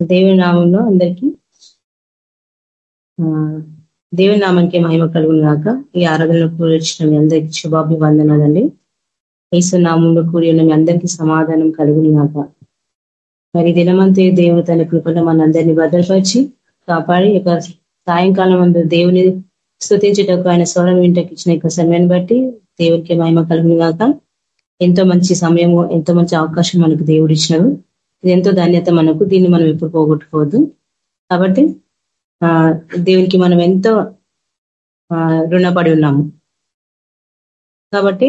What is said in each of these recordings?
దేవుని నామంలో అందరికీ దేవుని నామానికి మహిమ కలుగునాక ఈ ఆరాధనలో కూర్చిన మీ అందరికీ శుభాభివందనాలండి. ఈసు నామంలో కూడి ఉన్న మీ అందరికీ సమాధానం కలుగునాక కాక మరి దినమంతే దేవుడు తన కృపలో మన అందరినీ భద్రపరిచి కాపాడి యొక్క సాయంకాలం అందు దేవుని స్థుతించేటకు ఆయన స్వరం వింటకి ఇచ్చిన యొక్క సమయాన్ని బట్టి దేవునికి మహిమ కలుగునాక కాక ఎంతో మంచి సమయము ఎంతో మంచి అవకాశం మనకు దేవుడు ఇచ్చినాడు. ఎంతో ధాన్యత మనకు దీన్ని మనం ఎప్పుడు పోగొట్టుకోవద్దు. కాబట్టి దేవునికి మనం ఎంతో రుణపడి ఉన్నాము. కాబట్టి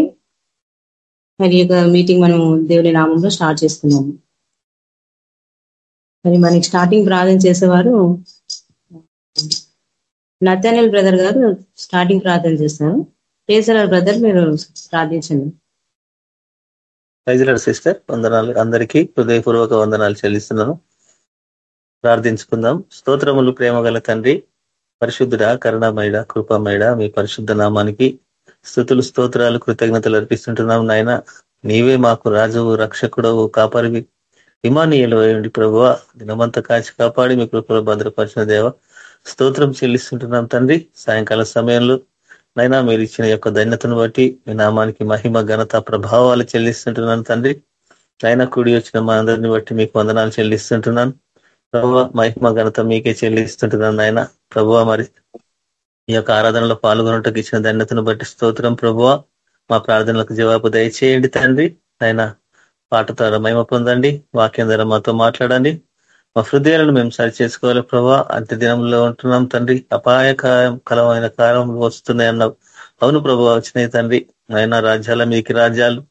మరి యొక్క మీటింగ్ మనం దేవుని నామంలో స్టార్ట్ చేసుకున్నాము మరి మనకి స్టార్టింగ్ ప్రార్థన చేసేవారు నత్యానల్ బ్రదర్ గారు స్టార్టింగ్ ప్రార్థన చేస్తారు. కేసరాల్ బ్రదర్ మీరు ప్రార్థించండి. ప్రైజ్లాడు సిస్టర్ వందనాలు. అందరికీ హృదయపూర్వక వందనాలు చెల్లిస్తున్నాను. ప్రార్థించుకుందాం. స్తోత్రములు ప్రేమ గల తండ్రి పరిశుద్ధుడ కరుణామయుడ కృపామయుడ మీ పరిశుద్ధ నామానికి స్థుతులు స్తోత్రాలు కృతజ్ఞతలు అర్పిస్తుంటున్నాం నాయన. నీవే మాకు రాజువు రక్షకుడవు కాపరివి. విమానీయులు అయ్యండి ప్రభువ దినమంతా కాచి కాపాడి మీ కృపలో భద్రపరిచిన దేవ. స్తోత్రం చెల్లిస్తుంటున్నాం తండ్రి. సాయంకాల సమయంలో నైనా మీరు ఇచ్చిన యొక్క ధన్యతను బట్టి మీ నామానికి మహిమ ఘనత ప్రభావాలు చెల్లిస్తుంటున్నాను తండ్రి. నైనా కూడి వచ్చిన మా అందరిని బట్టి మీకు వందనాలు చెల్లిస్తుంటున్నాను. ప్రభు మహిమ ఘనత మీకే చెల్లిస్తుంటున్నాను నాయన ప్రభువ మరి ఈ యొక్క ఆరాధనలో పాల్గొనటకు ఇచ్చిన ధన్యతను బట్టి స్తోత్రం ప్రభువ మా ప్రార్థనలకు జవాబు దయచేయండి తండ్రి. ఆయన పాట ద్వారా మహిమ పొందండి. వాక్యం ద్వారా మాతో మాట్లాడండి. మా హృదయాలను మేము సరి చేసుకోవాలి ప్రభా. అంత్య దినంలో ఉంటున్నాం తండ్రి. అపాయకరమైన కాలం వస్తున్నాయన్నావు. అవును ప్రభు వచ్చినాయి తండ్రి. ఆయన రాజ్యాల మీకు రాజ్యాలు.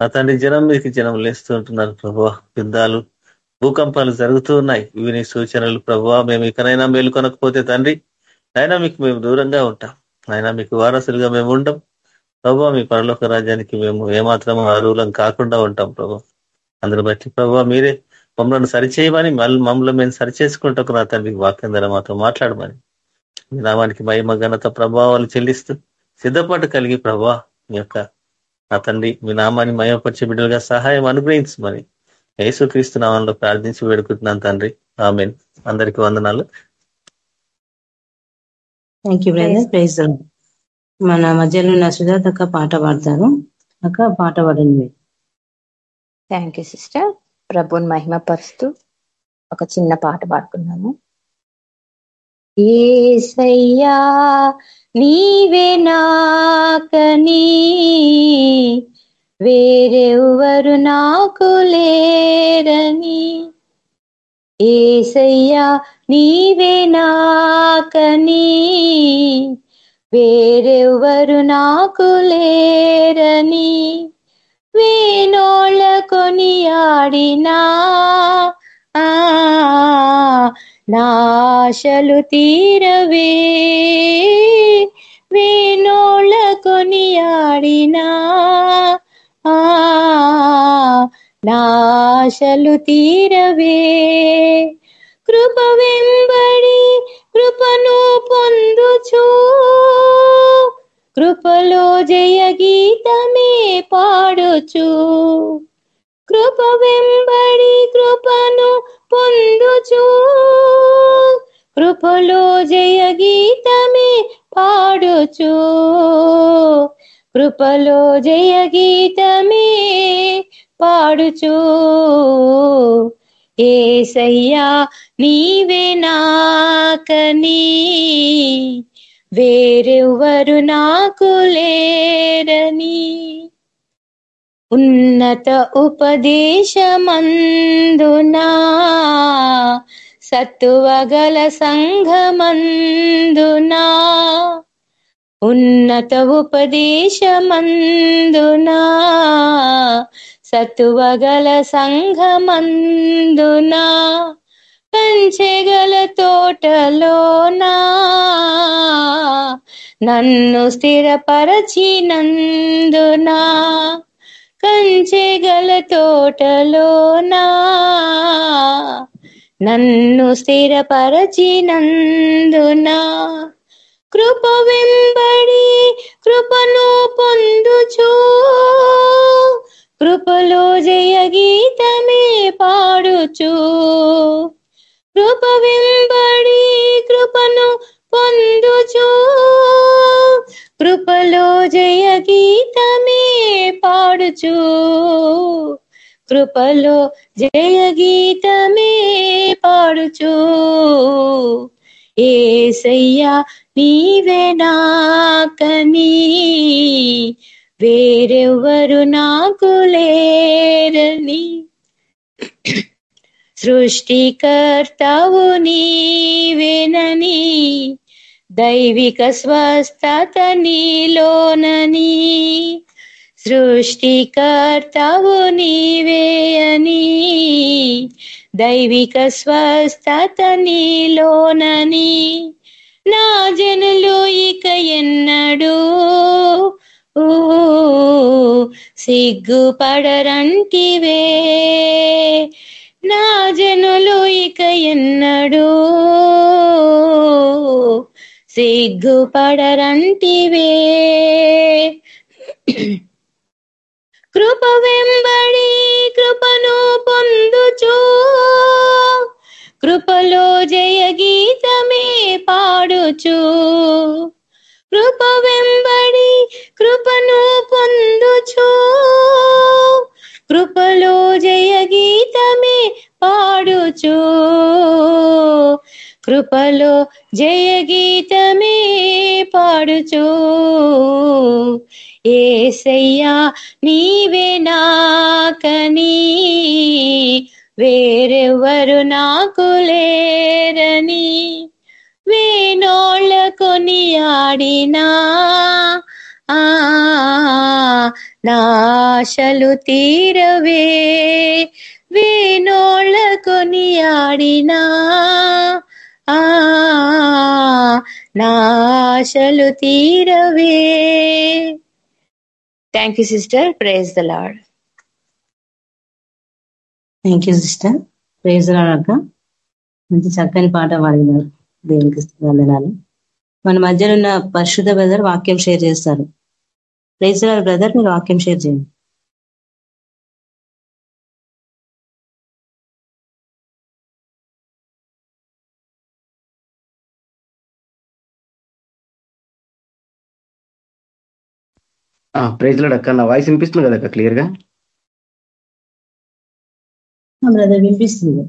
నా తండ్రి జనం మీకు జనం లేస్తూ ఉంటున్నారు ప్రభు. యుద్ధాలు భూకంపాలు జరుగుతూ ఉన్నాయి. ఇవి నీ సూచనలు ప్రభు. మేము ఇకనైనా మేలుకొనకపోతే తండ్రి అయినా మీకు మేము దూరంగా ఉంటాం. అయినా మీకు వారసులుగా మేము ఉండం. ప్రభు మీ పరలోక రాజ్యానికి మేము ఏమాత్రం అరువులం కాకుండా ఉంటాం ప్రభు. అందరు బట్టి ప్రభు మీరే మమ్మల్ని సరిచేయమని మళ్ళీ మమ్మల్ని మేము సరిచేసుకుంటూ నా తండ్రి వాక్యం ద్వారా మాతో మాట్లాడమని. మీ నామానికి మహిమ ఘనత ప్రభావాలు చెల్లిస్తూ సిద్ధపాటు కలిగి ప్రభా మీ యొక్క నా తండ్రి మీ నామాన్ని మయపరిచే బిడ్డలుగా సహాయం అనుగ్రహించమని యేసుక్రీస్తు నామంలో ప్రార్థించి వేడుకుంటున్నాను తండ్రి. ఆమెన్. అందరికీ వందనాలు. మన మధ్యలో ఉన్న సుజాత అక్క పాట పాడతారు. అక్క పాట పాడండి. థ్యాంక్ యూ సిస్టర్ ప్రభుని మహిమపరుస్తూ ఒక చిన్న పాట పాడుకున్నాము ఏసయ్యా నీవే నాకని వేరెవరు నాకు లేరని. ఏసయ్యా నీవే నాకని వేరెవరు నాకు లేరని. వేణోళ్ళ కొనియాడినా. నాశలు తీరవే. వేణోళ్ళ కొనియాడినా. నాశలు తీరవే. కృప వెంబడి కృపను పొందుచూ. కృపలో జయ గీతమే పాడుచు. కృప వెంబడి కృపను పొందుచు. కృపలో జయ గీతమే పాడుచు. కృపలో జయ గీతమే పాడుచు. ఏసయ్యా నీవే నాకనీ. వేరెవ్వరు నాకు లేరని. ఉన్నత ఉపదేశమందునా? సత్తువగల సంఘమందునా? ఉన్నత ఉపదేశమందునా? సత్తువగల సంఘమందునా? కంచెగల తోటలోనా? నన్ను స్థిరపరచినందునా కంచెగల తోటలోనా? నన్ను స్థిరపరచినందునా కృప వెంబడి కృపను పొందుచూ. కృపలో జయ గీతమే పాడుచు. కృప వెంబడి కృపను పొందుచు. కృపలో జయ గీతమే పాడుచు. కృపలో జయ గీతమే పాడుచు. ఏసయ్యా నీవే నాకని. వేరెవ్వరు నాకు లేరని. సృష్టికర్తవు నీవేనని దైవిక స్వస్థత నీలోనని సృష్టికర్తవు నీవే అని దైవిక స్వస్థత నీలోనని. నా జనులు ఇక ఎన్నడు సిగ్గుపడరంటివే. నా జనులు ఇక ఎన్నడు సిగ్గుపడరంటివే. కృప వెంబడి కృపను పొందుచు కృపలో జయ గీతమే పాడుచు. కృప వెంబడి కృపను పొందుచు కృపలో జయ గీతమే పాడుచు. కృపలో జయ గీతమే పాడుచు. ఏసయ్యా నీవే నాకని వేరెవరు నాకు లేరని. వేనోళ్ళ కొని ఆడినా. నాశలు తీరవే వేనోళ్ళ కొని ఆడినా ఆ నాశలు తీరవే. Thank you sister praise the Lord thank you sister praise అక్క. మంచి చక్కని పాట పాడినారు దేవునికి వందనాలు మన మధ్యలో ఉన్న పరిశుద్ధ బ్రదర్ వాక్యం షేర్ చేస్తారు. ప్రేజ్ బ్రదర్ మీరు వాక్యం షేర్ చేయండి. ప్రైజ్లో అక్క. నా వాయిస్ వినిపిస్తుంది కదా అక్క? క్లియర్గా? వినిపిస్తుంది.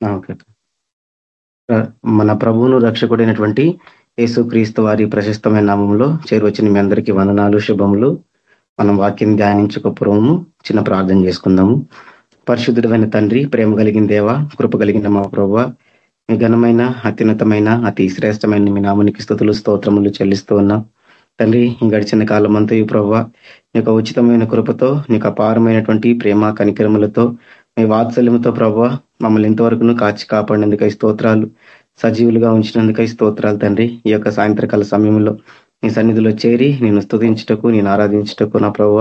ఓకే మన ప్రభువును రక్షకుడైనటువంటి యేసు క్రీస్తు వారి ప్రశస్తమైన నామంలో చేరువచ్చిన మీ అందరికీ వందనాలు శుభములు. మనం వాక్యం ధ్యానించక పూర్వము చిన్న ప్రార్థన చేసుకుందాము. పరిశుద్ధుడమైన తండ్రి ప్రేమ కలిగిన దేవ కృప కలిగిన మా ప్రభు మీ ఘనమైన అత్యున్నతమైన అతి శ్రేష్టమైన మీ నామునికి స్థుతులు స్తోత్రములు చెల్లిస్తూ ఉన్నాం. తండ్రి గడిచిన కాలం అంతా ఈ ప్రభావ నీకు ఉచితమైన కృపతో నీకు అపారమైనటువంటి ప్రేమ కనికరములతో మీ వాత్సల్యంతో ప్రభు మమ్మల్ని ఇంతవరకును కాచి కాపాడినందుకై స్తోత్రాలు. సజీవులుగా ఉంచినందుకై స్తోత్రాలు తండ్రి. ఈ యొక్క సాయంత్రకాల సమయంలో నీ సన్నిధిలో చేరి నేను స్తుతించుటకు నేను ఆరాధించుటకు నా ప్రభావ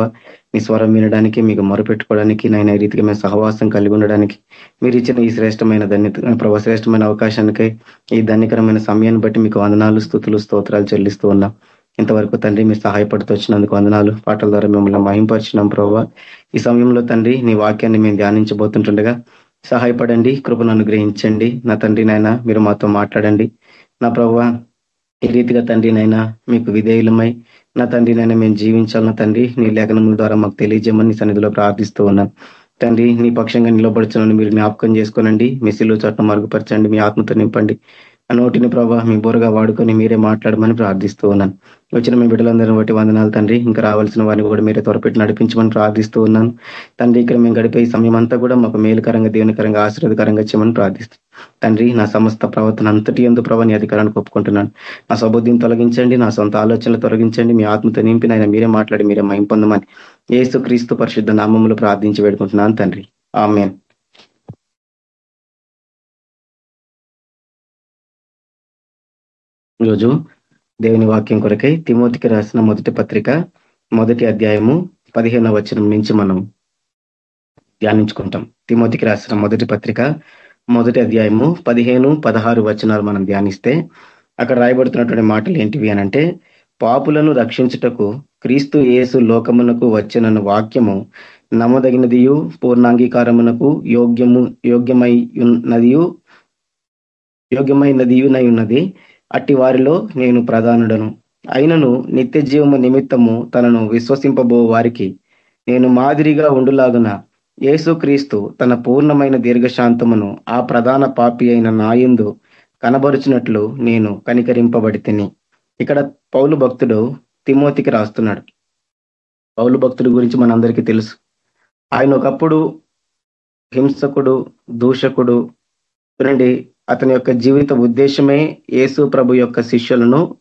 నీ స్వరం వినడానికి మీకు మొరపెట్టుకోవడానికి నైనా రీతిగా మేము సహవాసం కలిగి ఉండడానికి మీరు ఇచ్చిన ఈ శ్రేష్టమైన ధన్యత ప్రభు శ్రేష్టమైన అవకాశానికై ఈ ధన్యకరమైన సమయాన్ని బట్టి మీకు వందనాలు స్థుతులు స్తోత్రాలు చెల్లిస్తూ ఉన్నాం. ఇంతవరకు తండ్రి మీరు సహాయపడుతూ వచ్చినందుకు వందనాలు. పాటల ద్వారా మిమ్మల్ని మహింపరిచినాం ప్రభావ ఈ సమయంలో తండ్రి నీ వాక్యాన్ని మేము ధ్యానించబోతుంటుండగా సహాయపడండి కృపను అనుగ్రహించండి. నా తండ్రి నాయన మీరు మాతో మాట్లాడండి. నా ప్రభు ఈ రీతిగా తండ్రి నైనా మీకు విధేయులమై నా తండ్రి నైనా మేము జీవించాలి నా తండ్రి నీ లేఖనముల ద్వారా మాకు తెలియజేయమని సన్నిధిలో ప్రార్థిస్తూ ఉన్నాను తండ్రి నీ పక్షంగా నిలబడుచున్నాను మీరు జ్ఞాపకం చేసుకోనండి. మీ సిల్లు చట్టం మరుగుపరచండి మీ ఆత్మతో నింపండి. ఆ నోటిని ప్రభా మీ బోరగా వాడుకొని మీరే మాట్లాడమని ప్రార్థిస్తూ ఉన్నాను వచ్చిన మీ బిడ్డలందరిని బట్టి వందనాలు తండ్రి. ఇంకా రావాల్సిన వారిని కూడా మీరే త్వరపెట్టి నడిపించమని ప్రార్థిస్తూ ఉన్నాను. తండ్రి ఇక్కడ మేము గడిపే సమయం అంతా కూడా మాకు మేలుకరంగా దేవునికరంగా ఆశీర్వదకరంగా చేయమని ప్రార్థిస్తాం తండ్రి నా సమస్త ప్రవర్తన అంతటి ఎందు ప్రభాని అధికారాన్ని ఒప్పుకుంటున్నాను. నా సబుద్ధిని తొలగించండి నా సొంత ఆలోచనలు తొలగించండి మీ ఆత్మతో నింపి నాయన మీరే మాట్లాడి మీరే మహిం పొందమని ఏసు క్రీస్తు పరిశుద్ధ నామములు ప్రార్థించి పెడుకుంటున్నాను తండ్రి. ఆమెన్. ఈరోజు దేవుని వాక్యం కొరకై తిమోతికి రాసిన మొదటి పత్రిక మొదటి అధ్యాయము పదిహేనవ వచనం నుంచి మనం ధ్యానించుకుంటాం. తిమోతికి రాసిన మొదటి పత్రిక మొదటి అధ్యాయము పదిహేను పదహారు వచనాలు మనం ధ్యానిస్తే అక్కడ రాయబడుతున్నటువంటి మాటలు ఏంటివి అనంటే పాపులను రక్షించుటకు క్రీస్తు యేసు లోకమునకు వచ్చిన వాక్యము నమ్మదగినదియు పూర్ణాంగీకారమునకు యోగ్యము యోగ్యమై ఉన్నదియు యోగ్యమైనది ఉన్నది. అట్టి వారిలో నేను ప్రధానుడను. అయినను నిత్య జీవము నిమిత్తము తనను విశ్వసింపబో వారికి నేను మాదిరిగా ఉండులాగున యేసుక్రీస్తు తన పూర్ణమైన దీర్ఘశాంతమును ఆ ప్రధాన పాపి అయిన నాయందు కనబరుచినట్లు నేను కనికరింపబడి తిని ఇక్కడ పౌలు భక్తుడు తిమోతికి రాస్తున్నాడు. పౌలు భక్తుడి గురించి మనందరికీ తెలుసు. ఆయన ఒకప్పుడు హింసకుడు దూషకుడు చూడండి అతని యొక్క జీవిత ఉద్దేశమే యేసు ప్రభు యొక్క శిష్యులను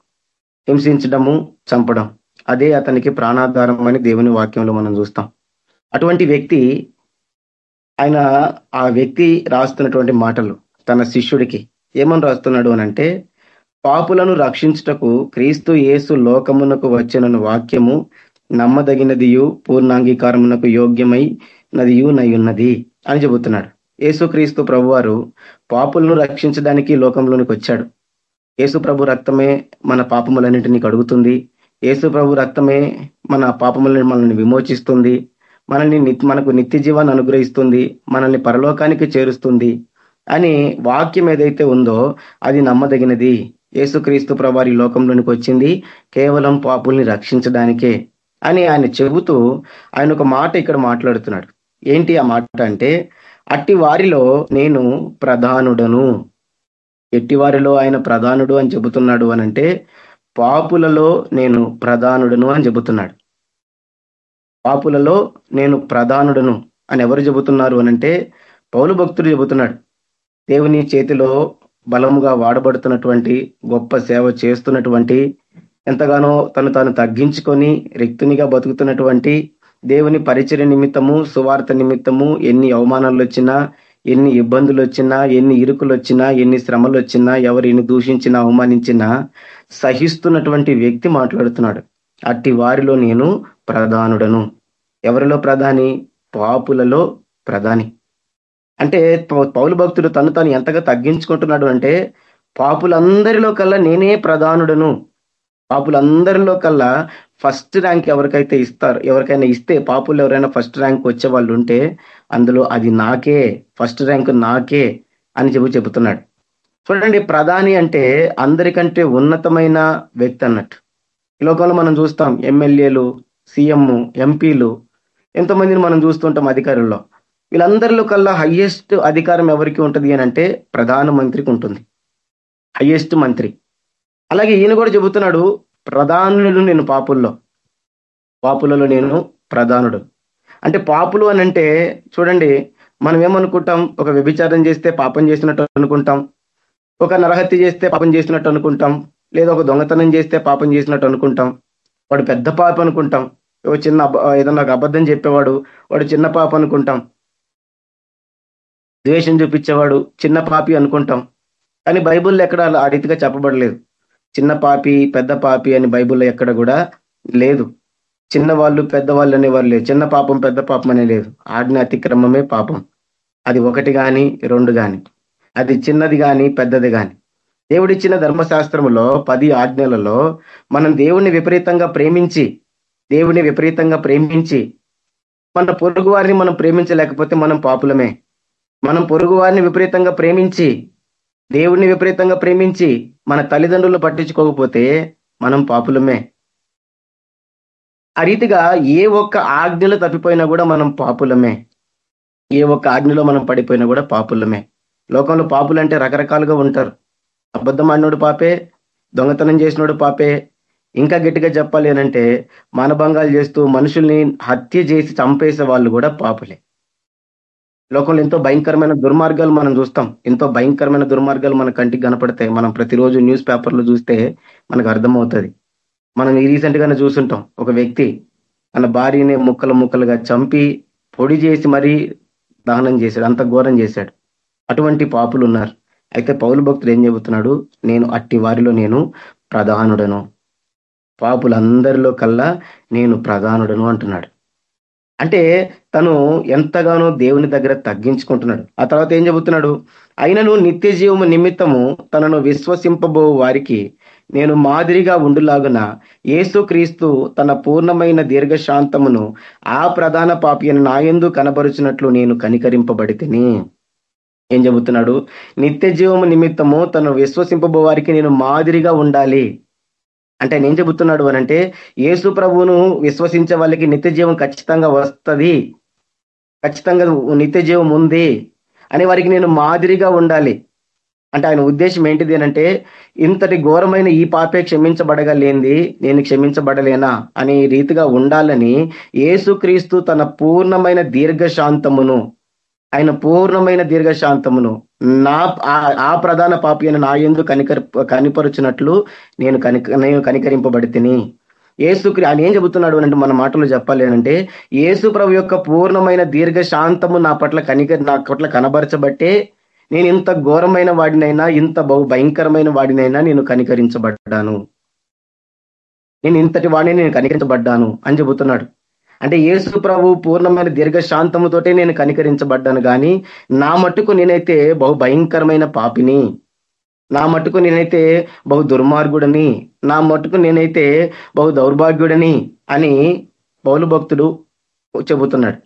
హింసించడము చంపడం. అదే అతనికి ప్రాణాధారం అని దేవుని వాక్యంలో మనం చూస్తాం. అటువంటి వ్యక్తి ఆయన ఆ వ్యక్తి రాస్తున్నటువంటి మాటలు తన శిష్యుడికి. ఏమని రాస్తున్నాడు అనంటే పాపులను రక్షించుటకు క్రీస్తు యేసు లోకమునకు వచ్చిన వాక్యము నమ్మదగినదియు పూర్ణాంగీకారమునకు యోగ్యమై నదియు ఉన్నది అని చెబుతున్నాడు. యేసుక్రీస్తు ప్రభువారు పాపులను రక్షించడానికి లోకంలోనికి వచ్చాడు యేసు ప్రభు రక్తమే మన పాపములన్నింటినీ కడుగుతుంది. యేసు ప్రభు రక్తమే మన పాపములను మనల్ని విమోచిస్తుంది. మనల్ని మనకు నిత్య జీవాన్ని అనుగ్రహిస్తుంది. మనల్ని పరలోకానికి చేరుస్తుంది అని వాక్యం ఏదైతే ఉందో అది నమ్మదగినది. యేసుక్రీస్తు ప్రభారి లోకంలోనికి వచ్చింది కేవలం పాపుల్ని రక్షించడానికే అని ఆయన చెబుతూ ఆయన ఒక మాట ఇక్కడ మాట్లాడుతున్నాడు. ఏంటి ఆ మాట అంటే అట్టి వారిలో నేను ప్రధానుడను. ఎట్టి వారిలో ఆయన ప్రధానుడు అని చెబుతున్నాడు అనంటే పాపులలో నేను ప్రధానుడను అని చెబుతున్నాడు. పాపులలో నేను ప్రధానుడను అని ఎవరు చెబుతున్నారు అనంటే పౌలు భక్తుడు చెబుతున్నాడు. దేవుని చేతిలో బలముగా వాడబడుతున్నటువంటి గొప్ప సేవ చేస్తున్నటువంటి ఎంతగానో తను తాను తగ్గించుకొని రిక్తునిగా బతుకుతున్నటువంటి దేవుని పరిచయ నిమిత్తము సువార్త నిమిత్తము ఎన్ని అవమానాలు వచ్చినా ఎన్ని ఇబ్బందులు వచ్చినా ఎన్ని ఇరుకులు వచ్చినా ఎన్ని శ్రమలు వచ్చినా ఎవరిని దూషించినా అవమానించినా సహిస్తున్నటువంటి వ్యక్తి మాట్లాడుతున్నాడు. అట్టి వారిలో నేను ప్రధానుడను. ఎవరిలో ప్రధాని? పాపులలో ప్రధాని. అంటే పౌలు భక్తుడు తను తను ఎంతగా తగ్గించుకుంటున్నాడు అంటే పాపులందరిలో కల్లా నేనే ప్రధానుడను. పాపులందరిలో కల్లా ఫస్ట్ ర్యాంక్ ఎవరికైతే ఇస్తారు ఎవరికైనా ఇస్తే పాపులు ఎవరైనా ఫస్ట్ ర్యాంక్ వచ్చే వాళ్ళు ఉంటే అందులో అది నాకే ఫస్ట్ ర్యాంక్ నాకే అని చెప్పి చెబుతున్నాడు. చూడండి ప్రధాని అంటే అందరికంటే ఉన్నతమైన వ్యక్తి అన్నట్టు. ఈ లోకంలో మనం చూస్తాం ఎమ్మెల్యేలు సీఎం ఎంపీలు ఎంతోమందిని మనం చూస్తుంటాం అధికారుల్లో వీళ్ళందరిలో కల్లా హయ్యెస్ట్ అధికారం ఎవరికి ఉంటుంది అని అంటే ప్రధానమంత్రికి ఉంటుంది. హయ్యెస్ట్ మంత్రి. అలాగే ఈయన కూడా చెబుతున్నాడు ప్రధానుడు నేను పాపుల్లో. పాపులలో నేను ప్రధానుడు. అంటే పాపులు అని అంటే చూడండి మనం ఏమనుకుంటాం ఒక వ్యభిచారం చేస్తే పాపం చేసినట్టు అనుకుంటాం. ఒక నరహత్య చేస్తే పాపం చేసినట్టు అనుకుంటాం. లేదా ఒక దొంగతనం చేస్తే పాపం చేసినట్టు అనుకుంటాం. వాడు పెద్ద పాప అనుకుంటాం. ఒక చిన్న ఏదన్నా ఒక అబద్ధం చెప్పేవాడు వాడు చిన్న పాప అనుకుంటాం. ద్వేషం చూపించేవాడు చిన్న పాపి అనుకుంటాం. కానీ బైబుల్లో ఎక్కడ ఆ రీతిగా చెప్పబడలేదు. చిన్న పాపి పెద్ద పాపి అని బైబుల్లో ఎక్కడ కూడా లేదు. చిన్నవాళ్ళు పెద్దవాళ్ళు అనేవారు లేదు చిన్న పాపం పెద్ద పాపం అనే లేదు. ఆజ్ఞ అతిక్రమమే పాపం. అది ఒకటి కానీ రెండు కానీ అది చిన్నది కానీ పెద్దది కానీ దేవుడిచ్చిన ధర్మశాస్త్రములో పది ఆజ్ఞలలో మనం దేవుణ్ణి విపరీతంగా ప్రేమించి దేవుని విపరీతంగా ప్రేమించి మన పొరుగు వారిని మనం ప్రేమించలేకపోతే మనం పాపులమే. మనం పొరుగు వారిని విపరీతంగా ప్రేమించి దేవుణ్ణి విపరీతంగా ప్రేమించి మన తల్లిదండ్రులు పట్టించుకోకపోతే మనం పాపులమే. ఆ రీతిగా ఏ ఒక్క ఆజ్ఞలు తప్పిపోయినా కూడా మనం పాపులమే. ఏ ఒక్క ఆజ్ఞలో మనం పడిపోయినా కూడా పాపులమే. లోకంలో పాపులు అంటే రకరకాలుగా ఉంటారు. అబద్ధం ఆడినోడు పాపే దొంగతనం చేసినోడు పాపే. ఇంకా గట్టిగా చెప్పాలి అనంటే మానభంగాలు చేస్తూ మనుషుల్ని హత్య చేసి చంపేసే వాళ్ళు కూడా పాపులే. లోకంలో ఎంతో భయంకరమైన దుర్మార్గాలు మనం చూస్తాం. ఎంతో భయంకరమైన దుర్మార్గాలు మన కంటికి కనపడతాయి. మనం ప్రతిరోజు న్యూస్ పేపర్లు చూస్తే మనకు అర్థమవుతుంది. మనం ఈ రీసెంట్ గానే చూస్తుంటాం. ఒక వ్యక్తి తన భార్యని ముక్కలు ముక్కలుగా చంపి పొడి చేసి మరీ దహనం చేశాడు. అంత ఘోరం చేశాడు. అటువంటి పాపులు ఉన్నారు. అయితే పౌలు భక్తుడు ఏం చెబుతున్నాడు? నేను అట్టి వారిలో నేను ప్రధానుడను. పాపులందరిలో కల్లా నేను ప్రధానుడను అంటున్నాడు. అంటే తను ఎంతగానో దేవుని దగ్గర తగ్గించుకుంటున్నాడు. ఆ తర్వాత ఏం చెబుతున్నాడు? అయినను నిత్య జీవము నిమిత్తము తనను విశ్వసింపబో వారికి నేను మాదిరిగా ఉండులాగున క్రీస్తు తన పూర్ణమైన దీర్ఘశాంతమును ఆ ప్రధాన పాపియను నాయందు కనబరుచినట్లు నేను కనికరింపబడి ఏం చెబుతున్నాడు? నిత్య జీవము నిమిత్తము తను విశ్వసింపబో వారికి నేను మాదిరిగా ఉండాలి. అంటే ఆయన ఏం చెబుతున్నాడు అనంటే యేసు ప్రభువును విశ్వసించే వాళ్ళకి నిత్య జీవం ఖచ్చితంగా వస్తుంది. ఖచ్చితంగా నిత్య జీవం ఉంది అని వారికి నేను మాదిరిగా ఉండాలి. అంటే ఆయన ఉద్దేశం ఏంటిది అంటే ఇంతటి ఘోరమైన ఈ పాపే క్షమించబడగలేంది నేను క్షమించబడలేనా అనే రీతిగా ఉండాలని యేసుక్రీస్తు తన పూర్ణమైన దీర్ఘశాంతమును ఆయన పూర్ణమైన దీర్ఘశాంతమును నా ఆ ప్రధాన పాపి అని నా ఎందు కనికర కనిపరుచినట్లు నేను కనిక నేను కనికరింపబడి తిని ఏసు ఆయన ఏం చెబుతున్నాడు అంటే మన మాటలు చెప్పాలి అంటే ఏసు ప్రభు యొక్క పూర్ణమైన దీర్ఘశాంతము నా పట్ల కనిక నా పట్ల కనబరచబట్టే నేను ఇంత ఘోరమైన వాడినైనా ఇంత బహు భయంకరమైన వాడినైనా నేను కనికరించబడ్డాను. నేను ఇంతటి వాడిని నేను కనికరించబడ్డాను అని చెబుతున్నాడు. అంటే యేసు ప్రభు పూర్ణమైన దీర్ఘశాంతముతోటే నేను కనికరించబడ్డాను. కానీ నా మట్టుకు నేనైతే బహు భయంకరమైన పాపిని. నా మట్టుకు నేనైతే బహు దుర్మార్గుడని. నా మట్టుకు నేనైతే బహు దౌర్భాగ్యుడని అని పౌలు భక్తుడు చెబుతున్నాడు.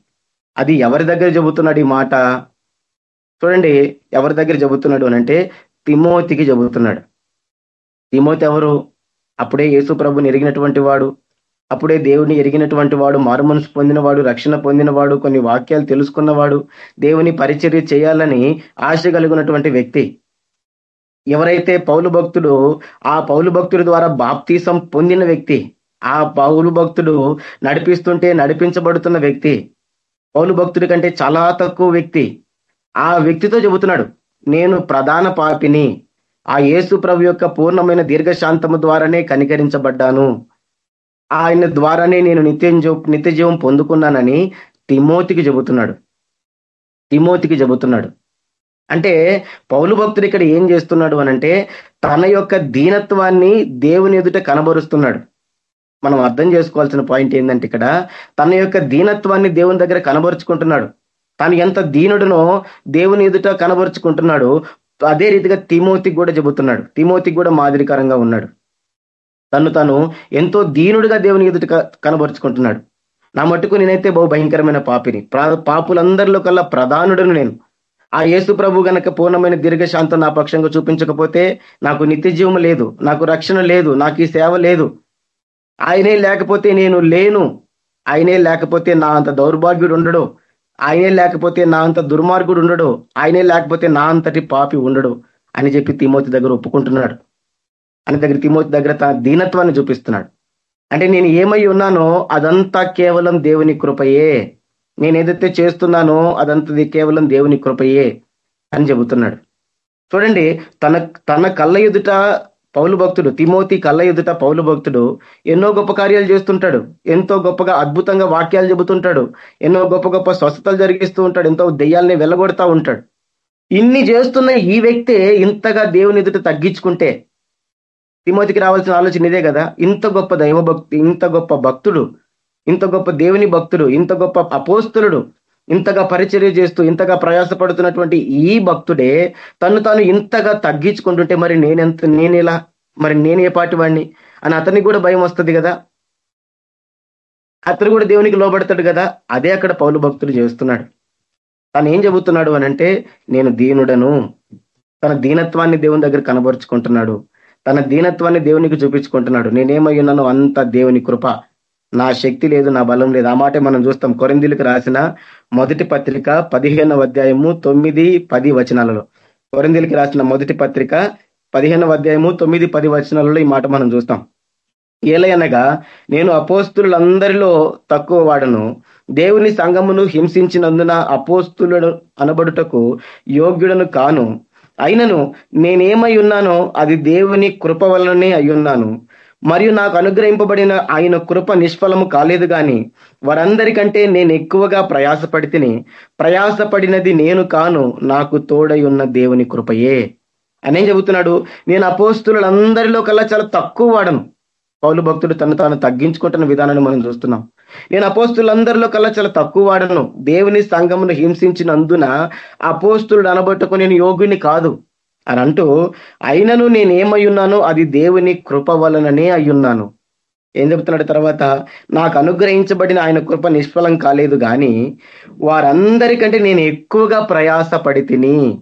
అది ఎవరి దగ్గర చెబుతున్నాడు ఈ మాట? చూడండి ఎవరి దగ్గర చెబుతున్నాడు అనంటే తిమోతికి చెబుతున్నాడు. తిమోతి ఎవరు? అప్పుడే యేసు ప్రభు ఎరిగినటువంటి వాడు. అప్పుడే దేవుని ఎరిగినటువంటి వాడు మారుమనసు పొందినవాడు రక్షణ పొందినవాడు కొన్ని వాక్యాలు తెలుసుకున్నవాడు దేవుని పరిచర్య చేయాలని ఆశ కలిగినటువంటి వ్యక్తి. ఎవరైతే పౌలు భక్తుడు ఆ పౌలు భక్తుడి ద్వారా బాప్తీసం పొందిన వ్యక్తి ఆ పౌలు భక్తుడు నడిపిస్తుంటే నడిపించబడుతున్న వ్యక్తి పౌలు భక్తుడి కంటే చాలా తక్కువ వ్యక్తి. ఆ వ్యక్తితో చెబుతున్నాడు నేను ప్రధాన పాపిని ఆ యేసు ప్రభు యొక్క పూర్ణమైన దీర్ఘశాంతము ద్వారానే కనికరించబడ్డాను. ఆయన ద్వారానే నేను నిత్యం నిత్య జీవం పొందుకున్నానని తిమోతికి చెబుతున్నాడు. తిమోతికి చెబుతున్నాడు. అంటే పౌలు భక్తుడు ఇక్కడ ఏం చేస్తున్నాడు అనంటే తన యొక్క దీనత్వాన్ని దేవుని ఎదుట కనబరుస్తున్నాడు. మనం అర్థం చేసుకోవాల్సిన పాయింట్ ఏంటంటే ఇక్కడ తన యొక్క దీనత్వాన్ని దేవుని దగ్గర కనబరుచుకుంటున్నాడు. తను ఎంత దీనుడునో దేవుని ఎదుట కనబరుచుకుంటున్నాడు. అదే రీతిగా తిమోతికి కూడా చెబుతున్నాడు. తిమోతికి కూడా మాదిరికరంగా ఉన్నాడు. తను తను ఎంతో దీనుడిగా దేవుని ఎదుట కనబరుచుకుంటున్నాడు. నా మట్టుకు నేనైతే బహు భయంకరమైన పాపిని. పాపులందరిలో కల్లా ప్రధానుడును నేను. ఆ యేసు ప్రభు గనక పూర్ణమైన దీర్ఘశాంతం నా పక్షంగా చూపించకపోతే నాకు నిత్య లేదు నాకు రక్షణ లేదు నాకు ఈ సేవ లేదు. ఆయనే లేకపోతే నేను లేను. ఆయనే లేకపోతే నా అంత దౌర్భాగ్యుడు ఉండడు. ఆయనే లేకపోతే నా అంత దుర్మార్గుడు ఉండడు. ఆయనే లేకపోతే నా అంతటి పాపి ఉండడు అని చెప్పి తిమోతి దగ్గర ఒప్పుకుంటున్నాడు. అని దగ్గర తిమోతి దగ్గర తన దీనత్వాన్ని చూపిస్తున్నాడు. అంటే నేను ఏమై ఉన్నానో అదంతా కేవలం దేవుని కృపయే. నేను ఏదైతే చేస్తున్నానో అదంతది కేవలం దేవుని కృపయే అని చెబుతున్నాడు. చూడండి తన తన కళ్ళ ఎదుట పౌలు భక్తుడు తిమోతి కళ్ళ ఎదుట పౌలు భక్తుడు ఎన్నో గొప్ప కార్యాలు చేస్తుంటాడు. ఎంతో గొప్పగా అద్భుతంగా వాక్యాలు చెబుతుంటాడు. ఎన్నో గొప్ప గొప్ప స్వస్థతలు జరిగిస్తూ ఉంటాడు. ఎంతో దెయ్యాల్ని వెళ్ళగొడతా ఉంటాడు. ఇన్ని చేస్తున్న ఈ వ్యక్తే ఇంతగా దేవుని ఎదుట తగ్గించుకుంటే తిమోతికి రావాల్సిన ఆలోచన ఇదే కదా? ఇంత గొప్ప దైవ భక్తి ఇంత గొప్ప భక్తుడు ఇంత గొప్ప దేవుని భక్తుడు ఇంత గొప్ప అపోస్తులుడు ఇంతగా పరిచర్య చేస్తూ ఇంతగా ప్రయాసపడుతున్నటువంటి ఈ భక్తుడే తను తాను ఇంతగా తగ్గించుకుంటుంటే మరి నేనెంత నేనేలా? మరి నేనే పాటి వాడిని అని అతనికి కూడా భయం వస్తుంది కదా? అతను కూడా దేవునికి లోబడతాడు కదా? అదే అక్కడ పౌలు భక్తుడు చేస్తున్నాడు. తను ఏం చెబుతున్నాడు అనంటే నేను దీనుడను తన దీనత్వాన్ని దేవుని దగ్గర కనబరుచుకుంటున్నాడు. తన దీనత్వాన్ని దేవునికి చూపించుకుంటున్నాడు. నేనేమై ఉన్నాను అంత దేవుని కృప. నా శక్తి లేదు నా బలం లేదు. ఆ మాటే మనం చూస్తాం. కొరిందిలకు రాసిన మొదటి పత్రిక పదిహేనవ అధ్యాయము తొమ్మిది పది వచనాలలో. కొరిందిలకి రాసిన మొదటి పత్రిక పదిహేనవ అధ్యాయము తొమ్మిది పది వచనాలలో ఈ మాట మనం చూస్తాం. ఏలయనగా నేను అపోస్తులందరిలో తక్కువ వాడను. దేవుని సంగమును హింసించినందున అపోస్తులను అనబడుటకు యోగ్యుడను కాను. అయినను నేనేమై ఉన్నానో అది దేవుని కృప వలననే అయ్యున్నాను మరియు నాకు అనుగ్రహింపబడిన ఆయన కృప నిష్ఫలము కాలేదు గాని వారందరికంటే నేను ఎక్కువగా ప్రయాసపడితిని. ప్రయాసపడినది నేను కాను నాకు తోడై ఉన్న దేవుని కృపయే. అనేం చెబుతున్నాడు. నేను అపోస్తులందరిలో కల్లా చాలా తక్కువ వాడను. పౌలు భక్తుడు తను తాను తగ్గించుకుంటున్న విధానాన్ని మనం చూస్తున్నాం. నేను అపోస్తులందరిలో కల్లా చాలా తక్కువ వాడను. దేవుని సంఘమును హింసించినందున అపోస్తుడు అనబట్టుకు నేను యోగుని కాదు. అని అంటూ అయినను నేనేమై ఉన్నానో అది దేవుని కృప వలననే అయ్యున్నాను ఏం చెప్తున్నాడు తర్వాత? నాకు అనుగ్రహించబడిన ఆయన కృప నిష్ఫలం కాలేదు కానీ వారందరికంటే నేను ఎక్కువగా ప్రయాసపడి తిని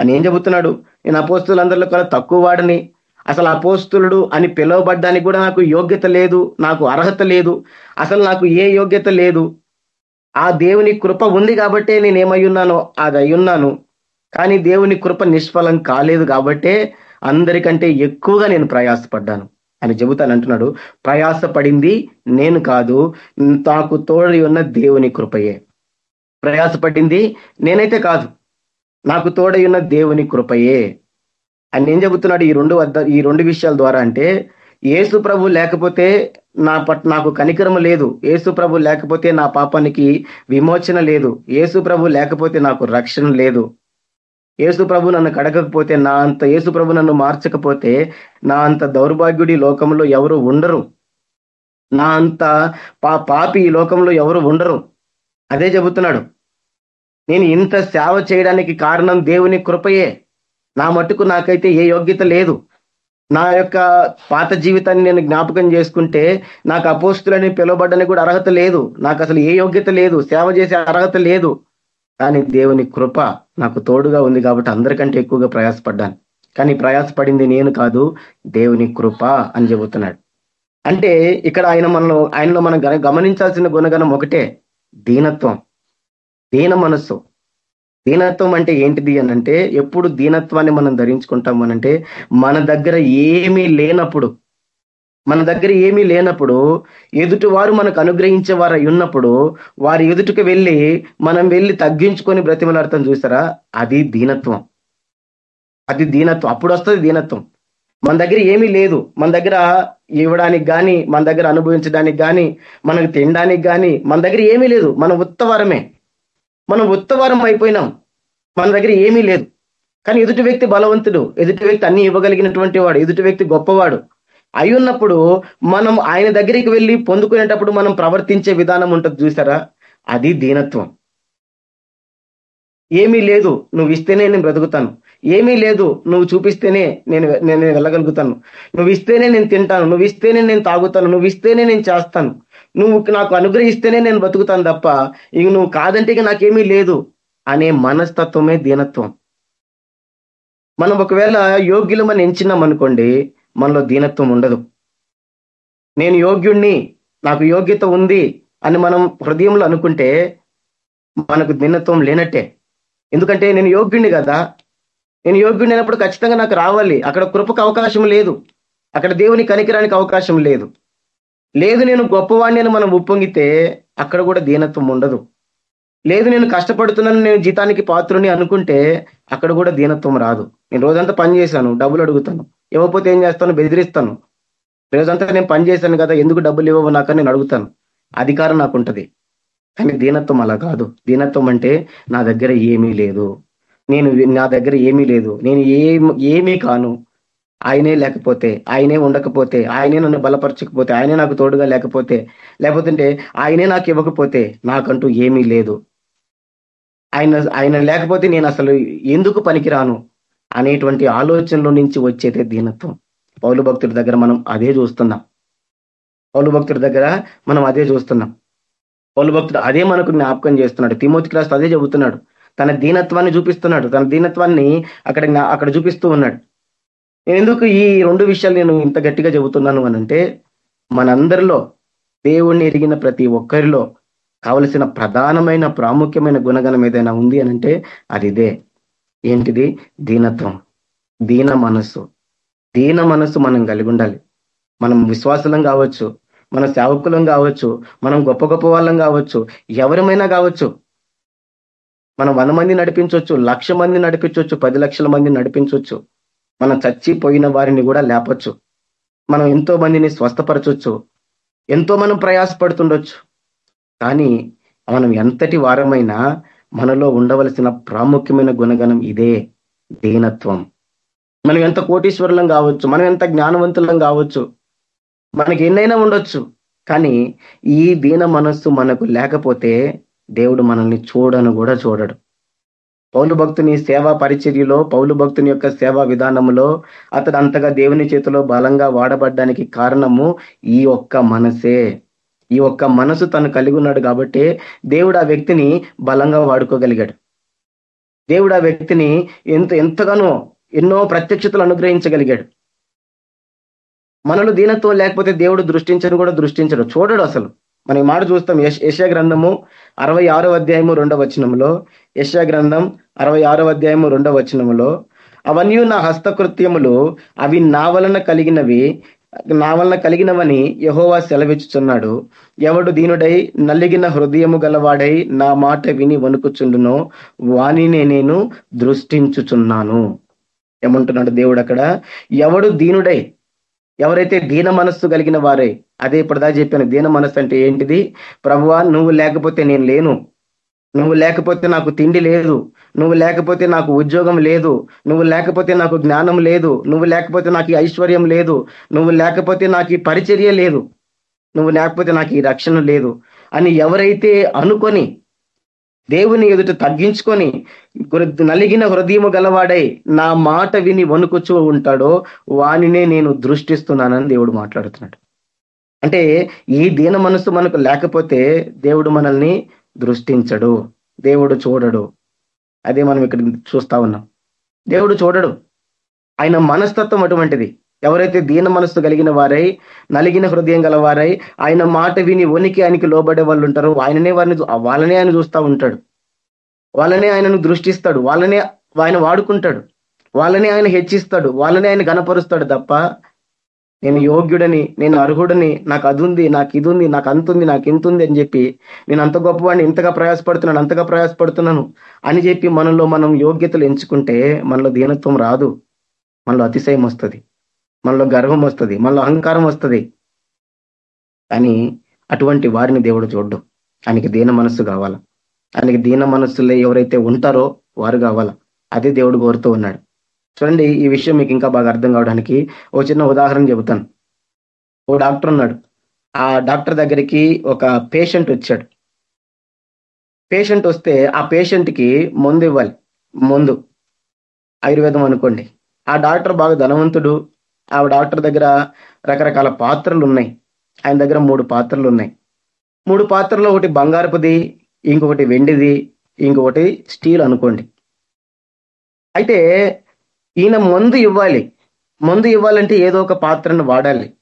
అని ఏం చెబుతున్నాడు? నేను అపోస్తులందరిలో కల్లా తక్కువ వాడని అసలు అపోస్తులుడు అని పిలువబడ్డానికి కూడా నాకు యోగ్యత లేదు నాకు అర్హత లేదు. అసలు నాకు ఏ యోగ్యత లేదు. ఆ దేవుని కృప ఉంది కాబట్టే నేను ఏమై ఉన్నానో అది అయ్యున్నాను కానీ దేవుని కృప నిష్ఫలం కాలేదు కాబట్టే అందరికంటే ఎక్కువగా నేను ప్రయాసపడ్డాను. అని చెబుతాను అంటున్నాడు ప్రయాసపడింది నేను కాదు నాకు తోడై ఉన్న దేవుని కృపయే. ప్రయాసపడింది నేనైతే కాదు నాకు తోడై ఉన్న దేవుని కృపయే. అని ఏం చెబుతున్నాడు ఈ రెండు వద్ద ఈ రెండు విషయాల ద్వారా అంటే ఏసు ప్రభు లేకపోతే నా పట్ నాకు కనికరము లేదు. ఏసు ప్రభు లేకపోతే నా పాపానికి విమోచన లేదు. ఏసు ప్రభు లేకపోతే నాకు రక్షణ లేదు. ఏసు ప్రభు నన్ను కడగకపోతే నా అంత ఏసు ప్రభు నన్ను మార్చకపోతే నా అంత దౌర్భాగ్యుడి లోకంలో ఎవరు ఉండరు. నా అంత పా పాపి ఈ లోకంలో ఎవరు ఉండరు. అదే చెబుతున్నాడు. నేను ఇంత సేవ చేయడానికి కారణం దేవుని కృపయే. నా మట్టుకు నాకైతే ఏ యోగ్యత లేదు. నా యొక్క పాత జీవితాన్ని నేను జ్ఞాపకం చేసుకుంటే నాకు అపోస్తులని పిలువబడ్డానికి కూడా అర్హత లేదు. నాకు అసలు ఏ యోగ్యత లేదు. సేవ చేసే అర్హత లేదు. కానీ దేవుని కృప నాకు తోడుగా ఉంది కాబట్టి అందరికంటే ఎక్కువగా ప్రయాసపడ్డాను. కానీ ప్రయాసపడింది నేను కాదు దేవుని కృప అని చెబుతున్నాడు. అంటే ఇక్కడ ఆయన మనలో ఆయనలో మనం గమనించాల్సిన గుణగణం ఒకటే దీనత్వం. దీన మనస్సు. దీనత్వం అంటే ఏంటిది అని అంటే ఎప్పుడు దీనత్వాన్ని మనం ధరించుకుంటాం అనంటే మన దగ్గర ఏమీ లేనప్పుడు మన దగ్గర ఏమీ లేనప్పుడు ఎదుటి వారు మనకు అనుగ్రహించే వారు ఉన్నప్పుడు వారి ఎదుటికి వెళ్ళి మనం వెళ్ళి తగ్గించుకొని బ్రతిమలాడతాం చూసారా? అది దీనత్వం. అది దీనత్వం. అప్పుడు వస్తుంది దీనత్వం. మన దగ్గర ఏమీ లేదు. మన దగ్గర ఇవ్వడానికి కానీ మన దగ్గర అనుభవించడానికి కానీ మనకు తినడానికి కానీ మన దగ్గర ఏమీ లేదు. మన ఉత్తవరమే. మనం ఉత్తవరం అయిపోయినాం. మన దగ్గర ఏమీ లేదు. కానీ ఎదుటి వ్యక్తి బలవంతుడు ఎదుటి వ్యక్తి అన్ని ఇవ్వగలిగినటువంటి వాడు ఎదుటి వ్యక్తి గొప్పవాడు. అయి ఉన్నప్పుడు మనం ఆయన దగ్గరికి వెళ్ళి పొందుకునేటప్పుడు మనం ప్రవర్తించే విధానం ఉంటుంది చూసారా? అది దీనత్వం. ఏమీ లేదు నువ్వు ఇస్తేనే నేను బ్రతుకుతాను. ఏమీ లేదు నువ్వు చూపిస్తేనే నేను నేను వెళ్ళగలుగుతాను. నువ్వు ఇస్తేనే నేను తింటాను. నువ్వు ఇస్తేనే నేను తాగుతాను. నువ్వు ఇస్తేనే నేను చేస్తాను. నువ్వు నాకు అనుగ్రహిస్తేనే నేను బతుకుతాను తప్ప ఇక నువ్వు కాదంటే ఇక నాకేమీ లేదు అనే మనస్తత్వమే దీనత్వం. మనం ఒకవేళ యోగ్యులు మనం ఎంచినాం అనుకోండి మనలో దీనత్వం ఉండదు. నేను యోగ్యుణ్ణి నాకు యోగ్యత ఉంది అని మనం హృదయంలో అనుకుంటే మనకు దీనత్వం లేనట్టే. ఎందుకంటే నేను యోగ్యుణ్ణి కదా. నేను యోగ్యుడిని అయినప్పుడు ఖచ్చితంగా నాకు రావాలి. అక్కడ కృపకు అవకాశం లేదు. అక్కడ దేవుని కనికరానికి అవకాశం లేదు. లేదు నేను గొప్పవాడిని అని మనం ఉప్పొంగితే అక్కడ కూడా దీనత్వం ఉండదు. లేదు నేను కష్టపడుతున్నాను నేను జీతానికి పాత్రుని అనుకుంటే అక్కడ కూడా దీనత్వం రాదు. నేను రోజంతా పని చేశాను డబ్బులు అడుగుతాను. ఇవ్వకపోతే ఏం చేస్తాను? బెదిరిస్తాను. రోజంతా నేను పని చేశాను కదా ఎందుకు డబ్బులు ఇవ్వవు? నాకని నేను అడుగుతాను. అధికారం నాకు ఉంటుంది. కానీ దీనత్వం అలా కాదు. దీనత్వం అంటే నా దగ్గర ఏమీ లేదు. నేను నా దగ్గర ఏమీ లేదు. నేను ఏమీ కాను. ఆయనే లేకపోతే ఆయనే ఉండకపోతే ఆయనే నన్ను బలపరచకపోతే ఆయనే నాకు తోడుగా లేకపోతే లేకపోతే ఆయనే నాకు ఇవ్వకపోతే నాకంటూ ఏమీ లేదు. ఆయన ఆయన లేకపోతే నేను అసలు ఎందుకు పనికిరాను అనేటువంటి ఆలోచనలో నుంచి వచ్చేదే దీనత్వం. పౌలు భక్తుడి దగ్గర మనం అదే చూస్తున్నాం. పౌలు భక్తుడి దగ్గర మనం అదే చూస్తున్నాం. పౌలు భక్తుడు అదే మనకు జ్ఞాపకం చేస్తున్నాడు. తిమోతి క్లాస్ అదే చెబుతున్నాడు. తన దీనత్వాన్ని చూపిస్తున్నాడు. తన దీనత్వాన్ని అక్కడ అక్కడ చూపిస్తూ ఉన్నాడు. ఎందుకు ఈ రెండు విషయాలు నేను ఇంత గట్టిగా చెబుతున్నాను అనంటే మనందరిలో దేవుణ్ణి ఎరిగిన ప్రతి ఒక్కరిలో కావలసిన ప్రధానమైన ప్రాముఖ్యమైన గుణగణం ఏదైనా ఉంది అనంటే అది ఇదే ఏంటిది? దీనత్వం. దీన మనస్సు. దీన మనస్సు మనం కలిగి ఉండాలి. మనం విశ్వాసలం కావచ్చు మన సేవకులం కావచ్చు మనం గొప్ప గొప్ప వాళ్ళం కావచ్చు ఎవరమైనా కావచ్చు. మనం వంద మంది నడిపించవచ్చు లక్ష మంది నడిపించవచ్చు పది లక్షల మంది నడిపించవచ్చు మనం చచ్చిపోయిన వారిని కూడా లేపచ్చు. మనం ఎంతో మందిని స్వస్థపరచవచ్చు ఎంతో మనం ప్రయాసపడుతుండొచ్చు. కానీ మనం ఎంతటి వారమైనా మనలో ఉండవలసిన ప్రాముఖ్యమైన గుణగణం ఇదే దీనత్వం. మనం ఎంత కోటీశ్వరులం కావచ్చు మనం ఎంత జ్ఞానవంతులం కావచ్చు మనకి ఎన్నైనా ఉండొచ్చు. కానీ ఈ దీన మనస్సు మనకు లేకపోతే దేవుడు మనల్ని చూడను కూడా చూడడు. పౌలు భక్తుని సేవా పరిచర్యలో పౌలు భక్తుని యొక్క సేవా విధానంలో అతడు అంతగా దేవుని చేతిలో బలంగా వాడబడ్డానికి కారణము ఈ ఒక్క మనసే. ఈ ఒక్క మనసు తను కలిగి ఉన్నాడు కాబట్టి దేవుడు ఆ వ్యక్తిని బలంగా వాడుకోగలిగాడు. దేవుడు ఆ వ్యక్తిని ఎంత ఎంతగానో ఎన్నో ప్రత్యక్షతలు అనుగ్రహించగలిగాడు. మనలో దీనత్వం లేకపోతే దేవుడు దృష్టించను కూడా దృష్టించడు. చూడడు అసలు. మనం మాట చూస్తాం. యశ యశా గ్రంథము అరవై ఆరో అధ్యాయము రెండవ వచనంలో యశా గ్రంథం అరవై ఆరో అధ్యాయము రెండవ వచనములో అవన్నీ నా హస్తకృత్యములు అవి నా వలన కలిగినవి నా వలన కలిగినవని యహోవా సెలవిచ్చుచున్నాడు. ఎవడు దీనుడై నలిగిన హృదయము గలవాడై నా మాట విని వణుకుచుండునో వానినే నేను దృష్టించుచున్నాను. ఏమంటున్నాడు దేవుడు అక్కడ? ఎవడు దీనుడై ఎవరైతే దీన మనస్సు కలిగిన వారే అదే ఇప్పటిదా చెప్పాను దీన మనస్సు అంటే ఏంటిది? ప్రభువా నువ్వు లేకపోతే నేను లేను. నువ్వు లేకపోతే నాకు తిండి లేదు. నువ్వు లేకపోతే నాకు ఉద్యోగం లేదు. నువ్వు లేకపోతే నాకు జ్ఞానం లేదు. నువ్వు లేకపోతే నాకు ఐశ్వర్యం లేదు. నువ్వు లేకపోతే నాకు ఈ పరిచర్య లేదు. నువ్వు లేకపోతే నాకు ఈ రక్షణ లేదు. అని ఎవరైతే అనుకొని దేవుని ఎదుట తగ్గించుకొని నలిగిన హృదయము గలవాడై నా మాట విని వణుకుచూ ఉంటాడో వానినే నేను దృష్టిస్తున్నానని దేవుడు మాట్లాడుతున్నాడు. అంటే ఈ దీన మనస్సు మనకు లేకపోతే దేవుడు మనల్ని దృష్టించడు. దేవుడు చూడడు. అదే మనం ఇక్కడ చూస్తా ఉన్నాం. దేవుడు చూడడు. ఆయన మనస్తత్వం అటువంటిది. ఎవరైతే దీన మనస్సు కలిగిన వారై నలిగిన హృదయం గల వారై ఆయన మాట విని ఉనికి ఆయనకి లోబడే వాళ్ళు ఉంటారు. ఆయననే వారిని చూ- వాళ్ళనే ఆయన చూస్తూ ఉంటాడు. వాళ్ళనే ఆయనను దృష్టిస్తాడు. వాళ్ళనే ఆయన వాడుకుంటాడు. వాళ్ళనే ఆయన హెచ్చిస్తాడు. వాళ్ళనే ఆయన గనపరుస్తాడు తప్ప నేను యోగ్యుడని నేను అర్హుడని నాకు అది ఉంది నాకు ఇది ఉంది నాకు అంత ఉంది నాకు ఇంత ఉంది అని చెప్పి నేను అంత గొప్పవాడిని ఇంతగా ప్రయాసపడుతున్నాను అంతగా ప్రయాసపడుతున్నాను అని చెప్పి మనలో మనం యోగ్యతలు ఎంచుకుంటే మనలో దీనత్వం రాదు. మనలో అతిశయం వస్తుంది. మనలో గర్వం వస్తుంది. మనలో అహంకారం వస్తుంది. కానీ అటువంటి వారిని దేవుడు చూడ్డు. ఆయనకి దీన మనస్సు కావాలా? ఆయనకి దీన మనస్సులో ఎవరైతే ఉంటారో వారు కావాలా? అదే దేవుడు కోరుతూ ఉన్నాడు. చూడండి ఈ విషయం మీకు ఇంకా బాగా అర్థం కావడానికి ఓ చిన్న ఉదాహరణ చెబుతాను. ఓ డాక్టర్ ఉన్నాడు. ఆ డాక్టర్ దగ్గరికి ఒక పేషెంట్ వచ్చాడు. పేషెంట్ వస్తే ఆ పేషెంట్కి ముందు మందు ఇవ్వాలి. మందు. ఆయుర్వేదం అనుకోండి. ఆ డాక్టర్ బాగా ధనవంతుడు. ఆ డాక్టర్ దగ్గర రకరకాల పాత్రలు ఉన్నాయి. ఆయన దగ్గర మూడు పాత్రలు ఉన్నాయి. మూడు పాత్రలు ఒకటి బంగారపుది ఇంకొకటి వెండిది ఇంకొకటి స్టీల్ అనుకోండి. అయితే ఈయన మందు ఇవ్వాలి. మందు ఇవ్వాలంటే ఏదో ఒక పాత్రను వాడాలి.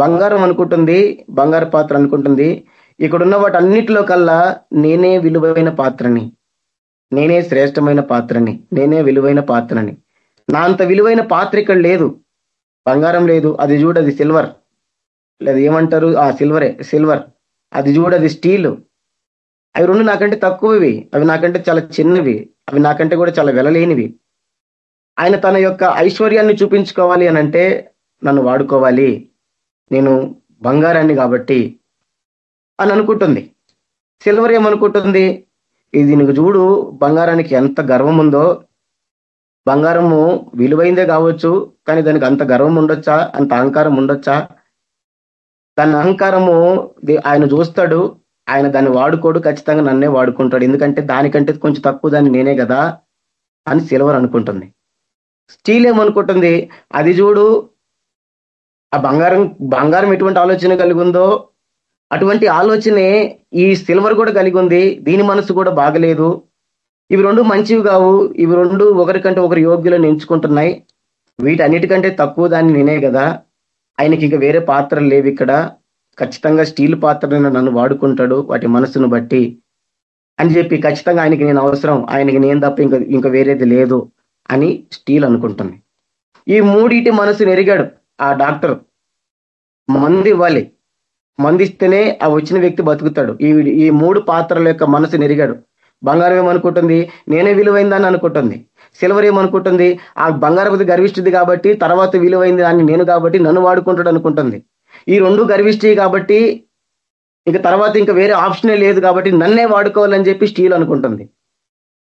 బంగారం అనుకుంటుంది బంగారు పాత్ర అనుకుంటుంది. ఇక్కడున్న వాటి అన్నిటిలో కల్లా నేనే విలువైన పాత్రని నేనే శ్రేష్టమైన పాత్రని నేనే విలువైన పాత్రని. నా అంత విలువైన పాత్ర ఇక్కడ లేదు. బంగారం లేదు అది చూడు అది సిల్వర్. లేదు ఏమంటారు? ఆ సిల్వరే సిల్వర్. అది చూడు అది స్టీల్. అవి రెండు నాకంటే తక్కువవి. అవి నాకంటే చాలా చిన్నవి. అవి నాకంటే కూడా చాలా వెలలేనివి. ఆయన తన యొక్క ఐశ్వర్యాన్ని చూపించుకోవాలి అని అంటే నన్ను వాడుకోవాలి. నేను బంగారాన్ని కాబట్టి అని అనుకుంటుంది. సిల్వర్ ఏమనుకుంటుంది? ఇది నీకు చూడు బంగారానికి ఎంత గర్వం ఉందో బంగారము విలువైందే కావచ్చు కానీ దానికి అంత గర్వం ఉండొచ్చా అంత అహంకారం ఉండొచ్చా దాని అహంకారము ఆయన చూస్తాడు ఆయన దాన్ని వాడుకోడు ఖచ్చితంగా నన్నే వాడుకుంటాడు. ఎందుకంటే దానికంటే కొంచెం తక్కువ దాన్ని నేనే కదా అని సిల్వర్ అనుకుంటుంది. స్టీల్ ఏమనుకుంటుంది? అది చూడు. ఆ బంగారం బంగారం ఎటువంటి ఆలోచన కలిగి ఉందో అటువంటి ఆలోచనే ఈ సిల్వర్ కూడా కలిగి ఉంది దీని మనసు కూడా బాగలేదు. ఇవి రెండు మంచివి కావు. ఇవి రెండు ఒకరికంటే ఒకరు యోగ్యులను ఎంచుకుంటున్నాయి. వీటన్నిటికంటే తక్కువ దాన్ని నేనే కదా. ఆయనకి ఇంకా వేరే పాత్రలు లేవు ఇక్కడ. ఖచ్చితంగా స్టీల్ పాత్రలను నన్ను వాడుకుంటాడు. వాటి మనసును బట్టి అని చెప్పి ఖచ్చితంగా ఆయనకి నేను అవసరం. ఆయనకి నేను తప్ప ఇంకా ఇంకా వేరేది లేదు. అని స్టీల్ అనుకుంటుంది. ఈ మూడిటి మనసుని ఎరిగాడు ఆ డాక్టర్. మంది ఇవ్వాలి. మందిస్తేనే ఆ వచ్చిన వ్యక్తి బతుకుతాడు. ఈ ఈ మూడు పాత్రల యొక్క మనసు ఎరిగాడు బంగారం ఏమనుకుంటుంది? నేనే విలువైందని అనుకుంటుంది. సిల్వర్ ఏమనుకుంటుంది? ఆ బంగారపతి గర్విష్ఠిది కాబట్టి తర్వాత విలువైంది అని నేను కాబట్టి నన్ను వాడుకుంటాడు అనుకుంటుంది. ఈ రెండు గర్విష్ఠి కాబట్టి ఇంకా తర్వాత ఇంకా వేరే ఆప్షనే లేదు కాబట్టి నన్నే వాడుకోవాలని చెప్పి స్టీల్ అనుకుంటుంది.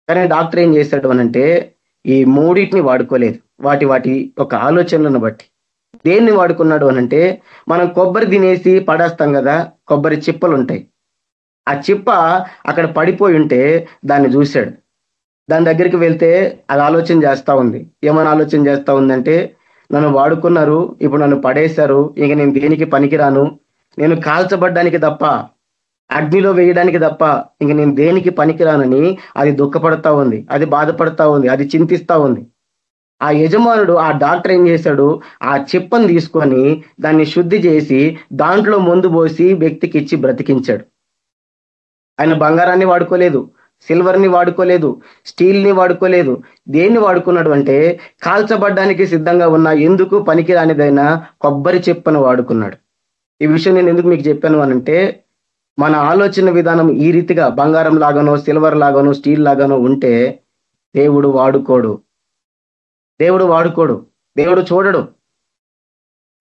కానీ డాక్టర్ ఏం చేశాడు అనంటే ఈ మూడింటిని వాడుకోలేదు. వాటి వాటి ఒక ఆలోచనలను బట్టి. దేన్ని వాడుకున్నాడు అనంటే మనం కొబ్బరి తినేసి పడేస్తాం కదా కొబ్బరి చిప్పలు ఉంటాయి. ఆ చిప్ప అక్కడ పడిపోయి ఉంటే దాన్ని చూశాడు. దాని దగ్గరికి వెళ్తే అది ఆలోచన చేస్తూ ఉంది. ఏమైనా ఆలోచన చేస్తూ ఉందంటే నన్ను వాడుకున్నారు ఇప్పుడు నన్ను పడేశారు ఇక నేను దేనికి పనికిరాను నేను కాల్చబడ్డానికి తప్ప అగ్నిలో వేయడానికి తప్ప ఇంక నేను దేనికి పనికిరానని అది దుఃఖపడతా ఉంది అది బాధపడతా ఉంది అది చింతిస్తా ఉంది. ఆ యజమానుడు ఆ డాక్టర్ ఏం చేశాడు? ఆ చెప్పని తీసుకొని దాన్ని శుద్ధి చేసి దాంట్లో మందు పోసి వ్యక్తికి ఇచ్చి బ్రతికించాడు. ఆయన బంగారాన్ని వాడుకోలేదు సిల్వర్ని వాడుకోలేదు స్టీల్ని వాడుకోలేదు. దేన్ని వాడుకున్నాడు అంటే కాల్చబడ్డానికి సిద్ధంగా ఉన్న ఎందుకు పనికిరానిదైనా కొబ్బరి చెప్పను వాడుకున్నాడు. ఈ విషయం నేను ఎందుకు మీకు చెప్పాను అనంటే మన ఆలోచన విధానం ఈ రీతిగా బంగారం లాగానో సిల్వర్ లాగానో స్టీల్ లాగానో ఉంటే దేవుడు వాడుకోడు. దేవుడు వాడుకోడు. దేవుడు చూడడు.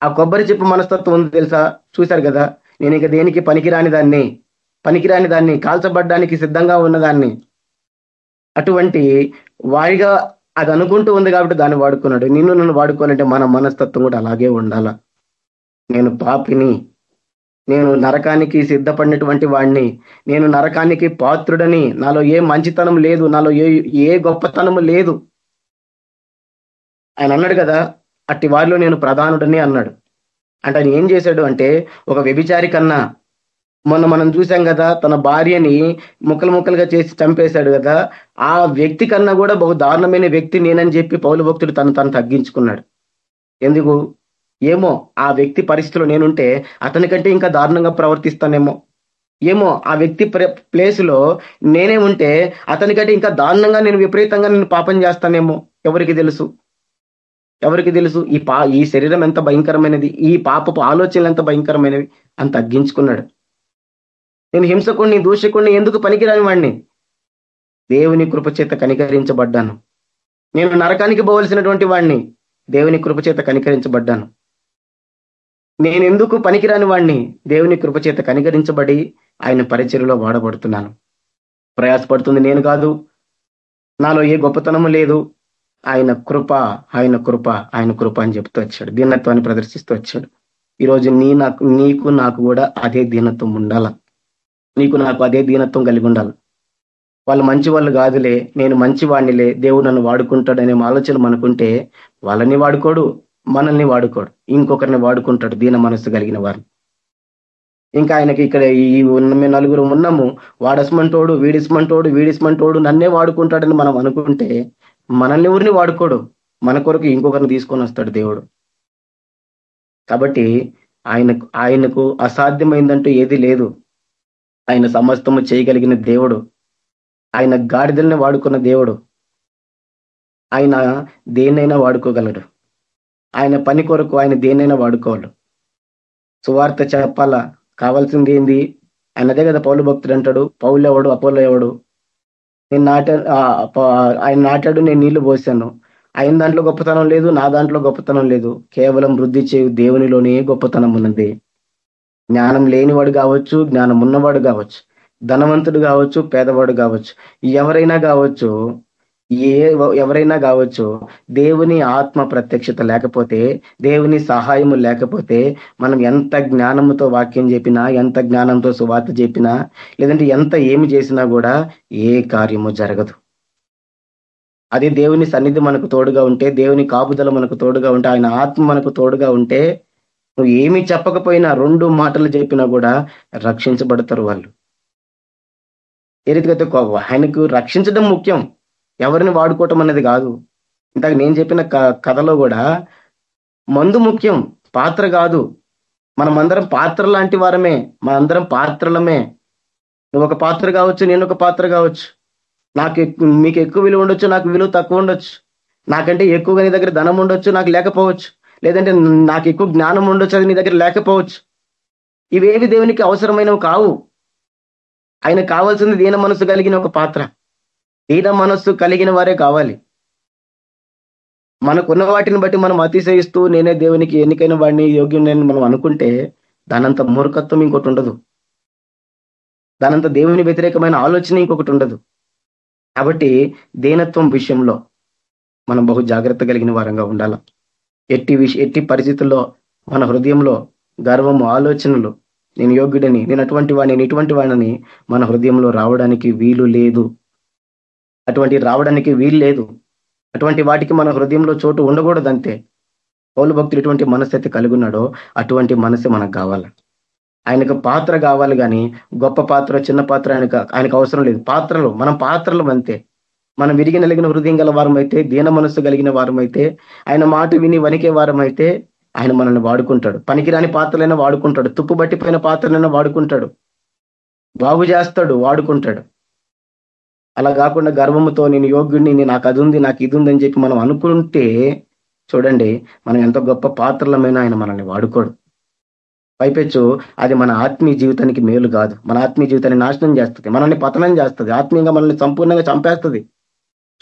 ఆ కొబ్బరి చెప్పు మనస్తత్వం ఉంది తెలుసా? చూశారు కదా? నేను ఇక దేనికి పనికిరాని దాన్ని? పనికిరాని దాన్ని కాల్చబడ్డానికి సిద్ధంగా ఉన్నదాన్ని అటువంటి వాడిగా అది అనుకుంటూ ఉంది కాబట్టి దాన్ని వాడుకున్నాడు. నిన్ను నన్ను వాడుకోవాలంటే మన మనస్తత్వం కూడా అలాగే ఉండాల? నేను పాపిని. నేను నరకానికి సిద్ధపడినటువంటి వాడిని నేను నరకానికి పాత్రుడని. నాలో ఏ మంచితనం లేదు. నాలో ఏ ఏ గొప్పతనం లేదు. ఆయన అన్నాడు కదా అట్టి వారిలో నేను ప్రధానుడని అన్నాడు. అంటే ఆయన ఏం చేశాడు అంటే ఒక వ్యభిచారి కన్నా మొన్న మనం చూసాం కదా తన భార్యని ముక్కలు ముక్కలుగా చేసి చంపేశాడు కదా ఆ వ్యక్తి కన్నా కూడా బహు దారుణమైన వ్యక్తి నేనని చెప్పి పౌలు భక్తుడు తను తను తగ్గించుకున్నాడు. ఎందుకు? ఏమో ఆ వ్యక్తి పరిస్థితిలో నేనుంటే అతనికంటే ఇంకా దారుణంగా ప్రవర్తిస్తానేమో. ఏమో ఆ వ్యక్తి ప్లేసులో నేనే ఉంటే అతనికంటే ఇంకా దారుణంగా నేను విపరీతంగా నేను పాపం చేస్తానేమో. ఎవరికి తెలుసు? ఎవరికి తెలుసు? ఈ పా ఈ శరీరం ఎంత భయంకరమైనది? ఈ పాపపు ఆలోచనలు ఎంత భయంకరమైనవి? అని తగ్గించుకున్నాడు. నేను హింసకుణ్ణి దూషకుణ్ణి ఎందుకు పనికిరాని వాడిని దేవుని కృపచేత కనికరించబడ్డాను. నేను నరకానికి పోవలసినటువంటి వాడిని దేవుని కృపచేత కనికరించబడ్డాను. నేను ఎందుకు పనికిరాని వాడిని దేవుని కృపచేత కనికరించబడి ఆయన పరిచయలో వాడబడుతున్నాను. ప్రయాసపడుతుంది నేను కాదు. నాలో ఏ గొప్పతనము లేదు. ఆయన కృప ఆయన కృప ఆయన కృప అని చెప్తూ వచ్చాడు. దీనత్వాన్ని ప్రదర్శిస్తూ వచ్చాడు. ఈరోజు నీ నాకు నీకు నాకు కూడా అదే దీనత్వం ఉండాల. నీకు నాకు అదే దీనత్వం కలిగి ఉండాలి. వాళ్ళు మంచి వాళ్ళు కాదులే. నేను మంచి వాడినిలే దేవుడు నన్ను వాడుకుంటాడనే ఆలోచన మనకుంటే వాళ్ళని వాడుకోడు. మనల్ని వాడుకోడు. ఇంకొకరిని వాడుకుంటాడు దీన మనస్సు కలిగిన వారిని. ఇంకా ఆయనకి ఇక్కడ ఈ ఉన్న మేము నలుగురు ఉన్నాము. వాడస్మంటోడు వీడిస్మంటోడు వీడిస్మంటోడు నన్నే వాడుకుంటాడని మనం అనుకుంటే మనల్ని ఊరిని వాడుకోడు? మన కొరకు ఇంకొకరిని తీసుకొని వస్తాడు దేవుడు. కాబట్టి ఆయనకు ఆయనకు అసాధ్యమైందంటూ ఏది లేదు. ఆయన సమస్తము చేయగలిగిన దేవుడు. ఆయన గాడిదల్ని వాడుకున్న దేవుడు. ఆయన దేన్నైనా వాడుకోగలడు. ఆయన పని కొరకు ఆయన దేన్నైనా వాడుకోవాలి. సువార్త చెప్పాలా? కావాల్సింది ఏంది? ఆయనదే కదా పౌలు భక్తుడు అంటాడు. పౌలు ఎవడు? అపోలో ఎవడు? నేను నాటా ఆయన నాటాడు నేను నీళ్ళు పోసాను. ఆయన దాంట్లో గొప్పతనం లేదు నా దాంట్లో గొప్పతనం లేదు. కేవలం వృద్ధి చేయు దేవునిలోనే గొప్పతనం ఉన్నది. జ్ఞానం లేనివాడు కావచ్చు జ్ఞానం ఉన్నవాడు కావచ్చు ధనవంతుడు కావచ్చు పేదవాడు కావచ్చు ఎవరైనా కావచ్చు ఏ ఎవరైనా కావచ్చు దేవుని ఆత్మ ప్రత్యక్షత లేకపోతే దేవుని సహాయము లేకపోతే మనం ఎంత జ్ఞానముతో వాక్యం చెప్పినా ఎంత జ్ఞానంతో సువార్త చెప్పినా లేదంటే ఎంత ఏమి చేసినా కూడా ఏ కార్యము జరగదు. అదే దేవుని సన్నిధి మనకు తోడుగా ఉంటే దేవుని కాపుదల మనకు తోడుగా ఉంటే ఆయన ఆత్మ మనకు తోడుగా ఉంటే నువ్వు ఏమి చెప్పకపోయినా రెండు మాటలు చెప్పినా కూడా రక్షించబడతారు వాళ్ళు. ఏ రీతిగా ఆయనకు రక్షించడం ముఖ్యం. ఎవరిని వాడుకోవటం అనేది కాదు. ఇంతకు నేను చెప్పిన కథలో కూడా మందు ముఖ్యం పాత్ర కాదు. మనమందరం పాత్ర లాంటి వారమే మనందరం పాత్రలమే. నువ్వు ఒక పాత్ర కావచ్చు నేను ఒక పాత్ర కావచ్చు. నాకు మీకు ఎక్కువ విలువ ఉండొచ్చు నాకు విలువ తక్కువ ఉండొచ్చు. నాకంటే ఎక్కువగా నీ దగ్గర ధనం ఉండొచ్చు నాకు లేకపోవచ్చు. లేదంటే నాకు ఎక్కువ జ్ఞానం ఉండొచ్చు అది నీ దగ్గర లేకపోవచ్చు. ఇవేవి దేవునికి అవసరమైనవి కావు. ఆయన కావాల్సింది దీన మనసు కలిగిన ఒక పాత్ర. హీన మనస్సు కలిగిన వారే కావాలి. మనకున్న వాటిని బట్టి మనం అతిశయిస్తూ నేనే దేవునికి ఎన్నికైన వాడిని యోగ్యం మనం అనుకుంటే దానంత మూర్ఖత్వం ఇంకోటి ఉండదు. దానంత దేవుని వ్యతిరేకమైన ఆలోచన ఇంకొకటి ఉండదు. కాబట్టి దీనత్వం విషయంలో మనం బహు జాగ్రత్త కలిగిన వారంగా ఉండాల. ఎట్టి విష ఎట్టి పరిస్థితుల్లో మన హృదయంలో గర్వము ఆలోచనలు నేను యోగ్యుడని నేను అటువంటి వాడిని ఇటువంటి వాడిని మన హృదయంలో రావడానికి వీలు లేదు. అటువంటి రావడానికి వీలు లేదు. అటువంటి వాటికి మన హృదయంలో చోటు ఉండకూడదు అంతే పౌలు భక్తులు ఎటువంటి మనసు అయితే కలిగి ఉన్నాడో అటువంటి మనసే మనకు కావాలి? ఆయనకు పాత్ర కావాలి కానీ గొప్ప పాత్ర చిన్న పాత్ర ఆయనకు ఆయనకు అవసరం లేదు. పాత్రలు మనం పాత్రలు అంతే. మనం విరిగి నలిగిన హృదయం గల వారమైతే దీన మనస్సు కలిగిన వారమైతే ఆయన మాట విని వణికే వారమైతే ఆయన మనల్ని వాడుకుంటాడు. పనికిరాని పాత్రలైనా వాడుకుంటాడు. తుప్పు బట్టిపోయిన పాత్రలైనా వాడుకుంటాడు. బాగు చేస్తాడు వాడుకుంటాడు. అలా కాకుండా గర్వముతో నేను యోగ్యుడిని నాకు అది ఉంది నాకు ఇది ఉందని చెప్పి మనం అనుకుంటే చూడండి మనం ఎంత గొప్ప పాత్రలమైన ఆయన మనల్ని వాడుకోడు. పైపెచ్చు అది మన ఆత్మీయ జీవితానికి మేలు కాదు. మన ఆత్మీయ జీవితాన్ని నాశనం చేస్తుంది. మనల్ని పతనం చేస్తుంది. ఆత్మీయంగా మనల్ని సంపూర్ణంగా చంపేస్తుంది.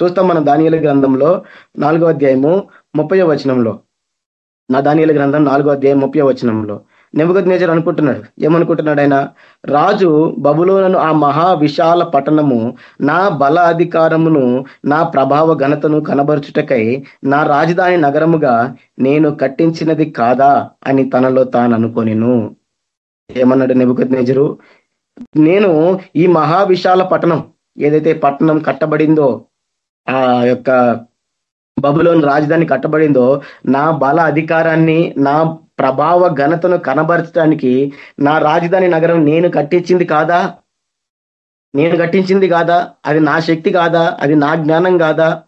చూస్తాం మన దానియల గ్రంథంలో నాలుగో అధ్యాయము ముప్పై వచనంలో. నా దానియల గ్రంథం నాలుగో అధ్యాయం ముప్పై వచనంలో. నెమ్మగద్ నేజర్ అనుకుంటున్నాడు. ఏమనుకుంటున్నాడు ఆయన? రాజు బబులోనను ఆ మహా విశాల పట్టణము నా బల అధికారమును నా ప్రభావ ఘనతను కనబరుచుటకై నా రాజధాని నగరముగా నేను కట్టించినది కాదా అని తనలో తాను అనుకోనిను. ఏమన్నాడు నెబుకద్ నేజరు నేను ఈ మహా విశాల పట్టణం ఏదైతే పట్టణం కట్టబడిందో ఆ యొక్క బబులోని రాజధాని కట్టబడిందో నా బల అధికారాన్ని నా ప్రభావ ఘనతను కనబరచడానికి నా రాజధాని నగరం నేను కట్టించింది కాదా? నేను కట్టించింది కాదా? అది నా శక్తి కాదా? అది నా జ్ఞానం కాదా?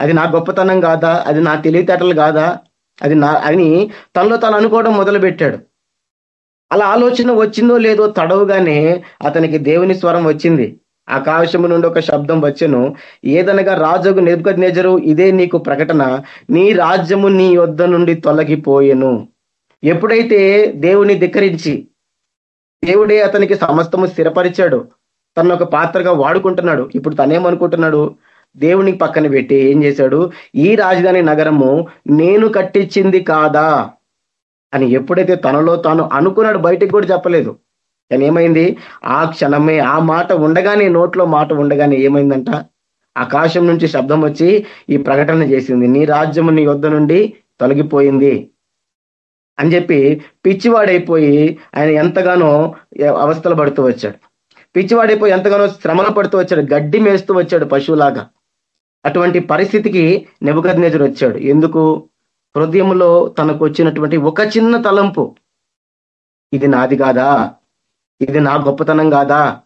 అది నా గొప్పతనం కాదా? అది నా తెలివితేటలు కాదా? అది నా అని తనలో తను అనుకోవడం మొదలుపెట్టాడు. అలా ఆలోచన వచ్చిందో లేదో తడవుగానే అతనికి దేవుని స్వరం వచ్చింది. ఆకాశము నుండి ఒక శబ్దం వచ్చెను. ఏదనగా రాజుకు నెబద్ నేజరు ఇదే నీకు ప్రకటన. నీ రాజ్యము నీ యొద్ధ నుండి తొలగిపోయెను. ఎప్పుడైతే దేవుని ధిక్కరించి దేవుడే అతనికి సమస్తము స్థిరపరిచాడు తను ఒక పాత్రగా వాడుకుంటున్నాడు ఇప్పుడు తనేమనుకుంటున్నాడు? దేవుని పక్కన పెట్టి ఏం చేశాడు? ఈ రాజధాని నగరము నేను కట్టించింది కాదా? అని ఎప్పుడైతే తనలో తాను అనుకున్నాడు బయటకు కూడా చెప్పలేదు. కానీ ఏమైంది? ఆ క్షణమే ఆ మాట ఉండగానే నోట్లో మాట ఉండగానే ఏమైందంట? ఆకాశం నుంచి శబ్దం వచ్చి ఈ ప్రకటన చేసింది. నీ రాజ్యము నీ యొద్ధ నుండి తొలగిపోయింది. అని చెప్పి పిచ్చివాడైపోయి ఆయన ఎంతగానో అవస్థలు పడుతూ వచ్చాడు. పిచ్చివాడైపోయి ఎంతగానో శ్రమలు పడుతూ వచ్చాడు. గడ్డి మేస్తూ వచ్చాడు పశువులాగా. అటువంటి పరిస్థితికి నెబద్ వచ్చాడు. ఎందుకు? హృదయంలో తనకు వచ్చినటువంటి ఒక చిన్న తలంపు. ఇది నాది కాదా? ఇది నా గొప్పతనం కాదా?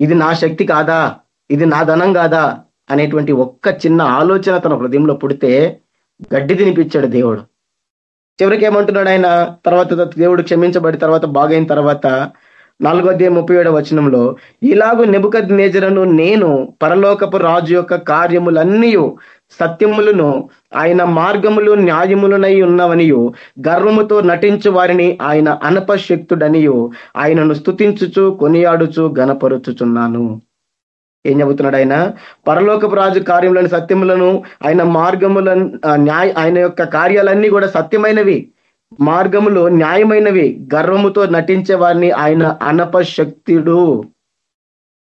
ఇది నా శక్తి కాదా? ఇది నా ధనం కాదా? అనేటువంటి ఒక్క చిన్న ఆలోచన తన హృదయంలో పుడితే గడ్డి తినిపించాడు దేవుడు. చివరికి ఏమంటున్నాడు ఆయన? తర్వాత దేవుడు క్షమించబడి తర్వాత బాగైన తర్వాత నాలుగో అధ్యాయం ముప్పై ఏడవ వచనంలో ఇలాగూ నెబుకద్ నేజరను నేను పరలోకపు రాజు యొక్క కార్యములన్నీ సత్యములను ఆయన మార్గములు న్యాయములనై ఉన్నవనియు గర్వముతో నటించు వారిని ఆయన అనపశక్తుడనియు ఆయనను స్థుతించుచు కొనియాడుచు గనపరుచుచున్నాను ఏం చెబుతున్నాడు ఆయన పరలోకపు రాజు కార్యములను సత్యములను ఆయన మార్గముల న్యాయ ఆయన యొక్క కార్యాలన్నీ కూడా సత్యమైనవి. మార్గములు న్యాయమైనవి. గర్వముతో నటించే వారిని ఆయన అనపశక్తుడు.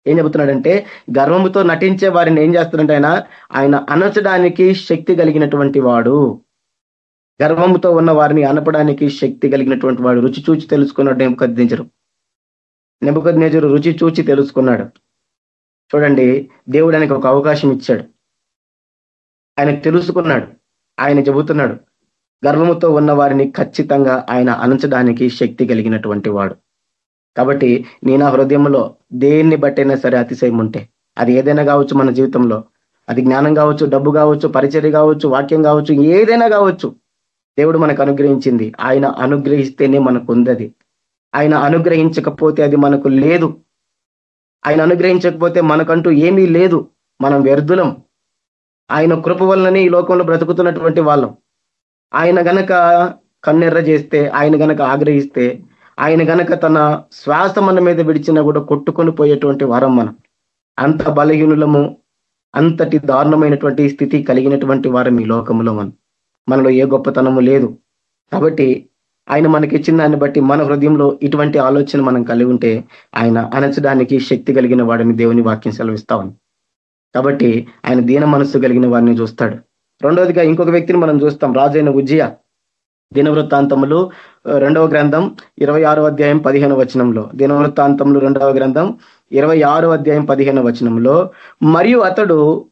ఏం చెబుతున్నాడంటే గర్వముతో నటించే వారిని ఏం చేస్తున్నాడంటే ఆయన ఆయన అనచడానికి శక్తి కలిగినటువంటి వాడు. గర్వముతో ఉన్న వారిని అనపడానికి శక్తి కలిగినటువంటి వాడు. రుచి చూచి తెలుసుకున్నాడు నెబుకద్దించరు నెబుకద్నేజరు రుచి చూచి తెలుసుకున్నాడు. చూడండి దేవుడు ఆయనకు ఒక అవకాశం ఇచ్చాడు. ఆయన తెలుసుకున్నాడు. ఆయన చెబుతున్నాడు గర్వముతో ఉన్న వారిని ఖచ్చితంగా ఆయన అనంచడానికి శక్తి కలిగినటువంటి వాడు. కాబట్టి నీ నా హృదయంలో దేన్ని బట్టైనా సరే అతిశయం ఉంటే అది ఏదైనా కావచ్చు మన జీవితంలో అది జ్ఞానం కావచ్చు డబ్బు కావచ్చు పరిచర్య కావచ్చు వాక్యం కావచ్చు ఏదైనా కావచ్చు. దేవుడు మనకు అనుగ్రహించింది. ఆయన అనుగ్రహిస్తేనే మనకు ఉందది ఆయన అనుగ్రహించకపోతే అది మనకు లేదు. ఆయన అనుగ్రహించకపోతే మనకంటూ ఏమీ లేదు. మనం వ్యర్థులం. ఆయన కృప వలననే ఈ లోకంలో బ్రతుకుతున్నటువంటి వాళ్ళం. ఆయన గనక కన్నెర్ర చేస్తే ఆయన గనక ఆగ్రహిస్తే ఆయన గనక తన శ్వాస మన మీద విడిచినా కూడా కొట్టుకొని పోయేటువంటి వరం మనం. అంత బలహీనులము అంతటి దారుణమైనటువంటి స్థితి కలిగినటువంటి వారం ఈ లోకంలో మనం. మనలో ఏ గొప్పతనము లేదు. కాబట్టి ఆయన మనకి ఇచ్చిన దాన్ని బట్టి మన హృదయంలో ఇటువంటి ఆలోచన మనం కలిగి ఉంటే ఆయన అనచడానికి శక్తి కలిగిన వాడిని దేవుని వాక్యం సెలవిస్తామని కాబట్టి ఆయన దీన మనస్సు కలిగిన వారిని చూస్తాడు. రెండవదిగా ఇంకొక వ్యక్తిని మనం చూస్తాం. రాజైన ఉజ్జయ. దినవృత్తాంతములు రెండవ గ్రంథం ఇరవై అధ్యాయం పదిహేను వచనంలో. దినవృత్తాంతములు రెండవ గ్రంథం ఇరవై అధ్యాయం పదిహేను వచనంలో. మరియు అతడు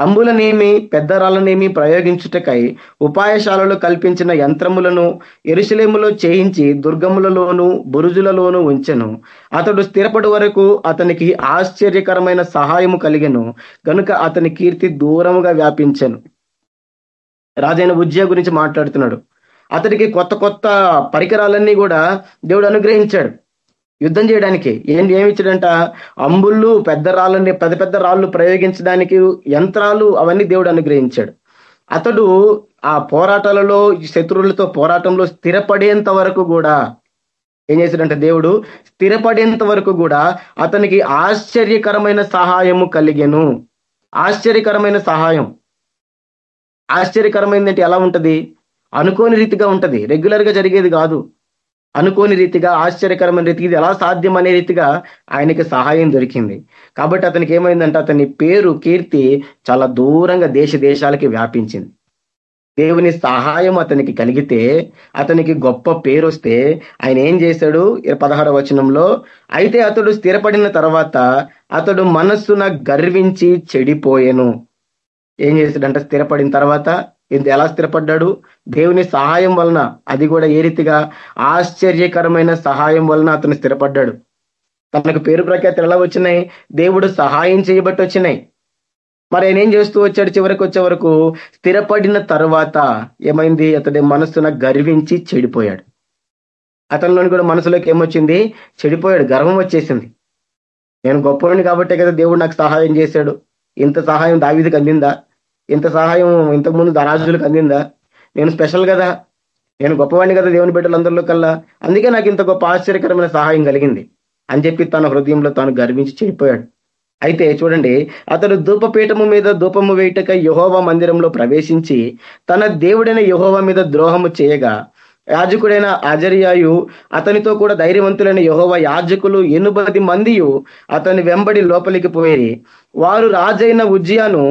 అంబులనేమి పెద్ద రాళ్ళనేమి ప్రయోగించుటకై ఉపాయశాలలో కల్పించిన యంత్రములను ఎరుశలేములో చేయించి దుర్గములలోను బురుజులలోను ఉంచెను. అతడు స్థిరపడి వరకు అతనికి ఆశ్చర్యకరమైన సహాయము కలిగెను గనుక అతని కీర్తి దూరముగా వ్యాపించెను. రాజైన ఉజ్జయ గురించి మాట్లాడుతున్నాడు. అతడికి కొత్త కొత్త పరికరాలన్నీ కూడా దేవుడు అనుగ్రహించాడు. యుద్ధం చేయడానికి ఏం ఏమిచ్చాడంట అంబుళ్ళు పెద్ద రాళ్ళని పెద్ద పెద్ద రాళ్ళు ప్రయోగించడానికి యంత్రాలు అవన్నీ దేవుడు అనుగ్రహించాడు. అతడు ఆ పోరాటాలలో శత్రువులతో పోరాటంలో స్థిరపడేంత వరకు కూడా ఏం చేశాడంటే దేవుడు? స్థిరపడేంత వరకు కూడా అతనికి ఆశ్చర్యకరమైన సహాయము కలిగెను. ఆశ్చర్యకరమైన సహాయం. ఆశ్చర్యకరమైనది ఎలా ఉంటది? అనుకోని రీతిగా ఉంటది. రెగ్యులర్గా జరిగేది కాదు. అనుకోని రీతిగా ఆశ్చర్యకరమైన రీతికి ఇది ఎలా సాధ్యం అనే రీతిగా ఆయనకి సహాయం దొరికింది. కాబట్టి అతనికి ఏమైందంటే అతని పేరు కీర్తి చాలా దూరంగా దేశ దేశాలకి వ్యాపించింది. దేవుని సహాయం అతనికి కలిగితే అతనికి గొప్ప పేరు వస్తే ఆయన ఏం చేశాడు? పదహార వచనంలో అయితే అతడు స్థిరపడిన తర్వాత అతడు మనస్సున గర్వించి చెడిపోయెను. ఏం చేశాడంటే స్థిరపడిన తర్వాత ఇది ఎలా స్థిరపడ్డాడు? దేవుని సహాయం వలన అది కూడా ఏ రీతిగా? ఆశ్చర్యకరమైన సహాయం వలన అతను స్థిరపడ్డాడు. తనకు పేరు ప్రఖ్యాతులు ఎలా వచ్చినాయి? దేవుడు సహాయం చేయబట్టి వచ్చినాయి మరి ఆయన ఏం చేస్తూ వచ్చాడు చివరికి వచ్చే వరకు? స్థిరపడిన తర్వాత ఏమైంది? అతడి మనస్సున గర్వించి చెడిపోయాడు. అతనిలోని కూడా మనసులోకి ఏమొచ్చింది? చెడిపోయాడు గర్వం వచ్చేసింది. నేను గొప్పవాడిని కాబట్టే కదా దేవుడు నాకు సహాయం చేశాడు. ఇంత సహాయం దావిదికి అందిందా? ఇంత సహాయం ఇంతకుముందు ధనాజులకు అందిందా? నేను స్పెషల్ కదా. నేను గొప్పవాడిని కదా దేవుని బిడ్డలందరిలో కల్లా. అందుకే నాకు ఇంత గొప్ప ఆశ్చర్యకరమైన సహాయం కలిగింది. అని చెప్పి తన హృదయంలో తాను గర్వించి చెడిపోయాడు. అయితే చూడండి అతడు ధూపపీఠము మీద ధూపము వేయటక యహోవ మందిరంలో ప్రవేశించి తన దేవుడైన యహోవ మీద ద్రోహము చేయగా యాజకుడైన అజర్యాయు అతనితో కూడా ధైర్యవంతులైన యహోవ యాజకులు ఎనుబది మందియు అతని వెంబడి లోపలికి పోయి వారు రాజైన ఉజ్జియాను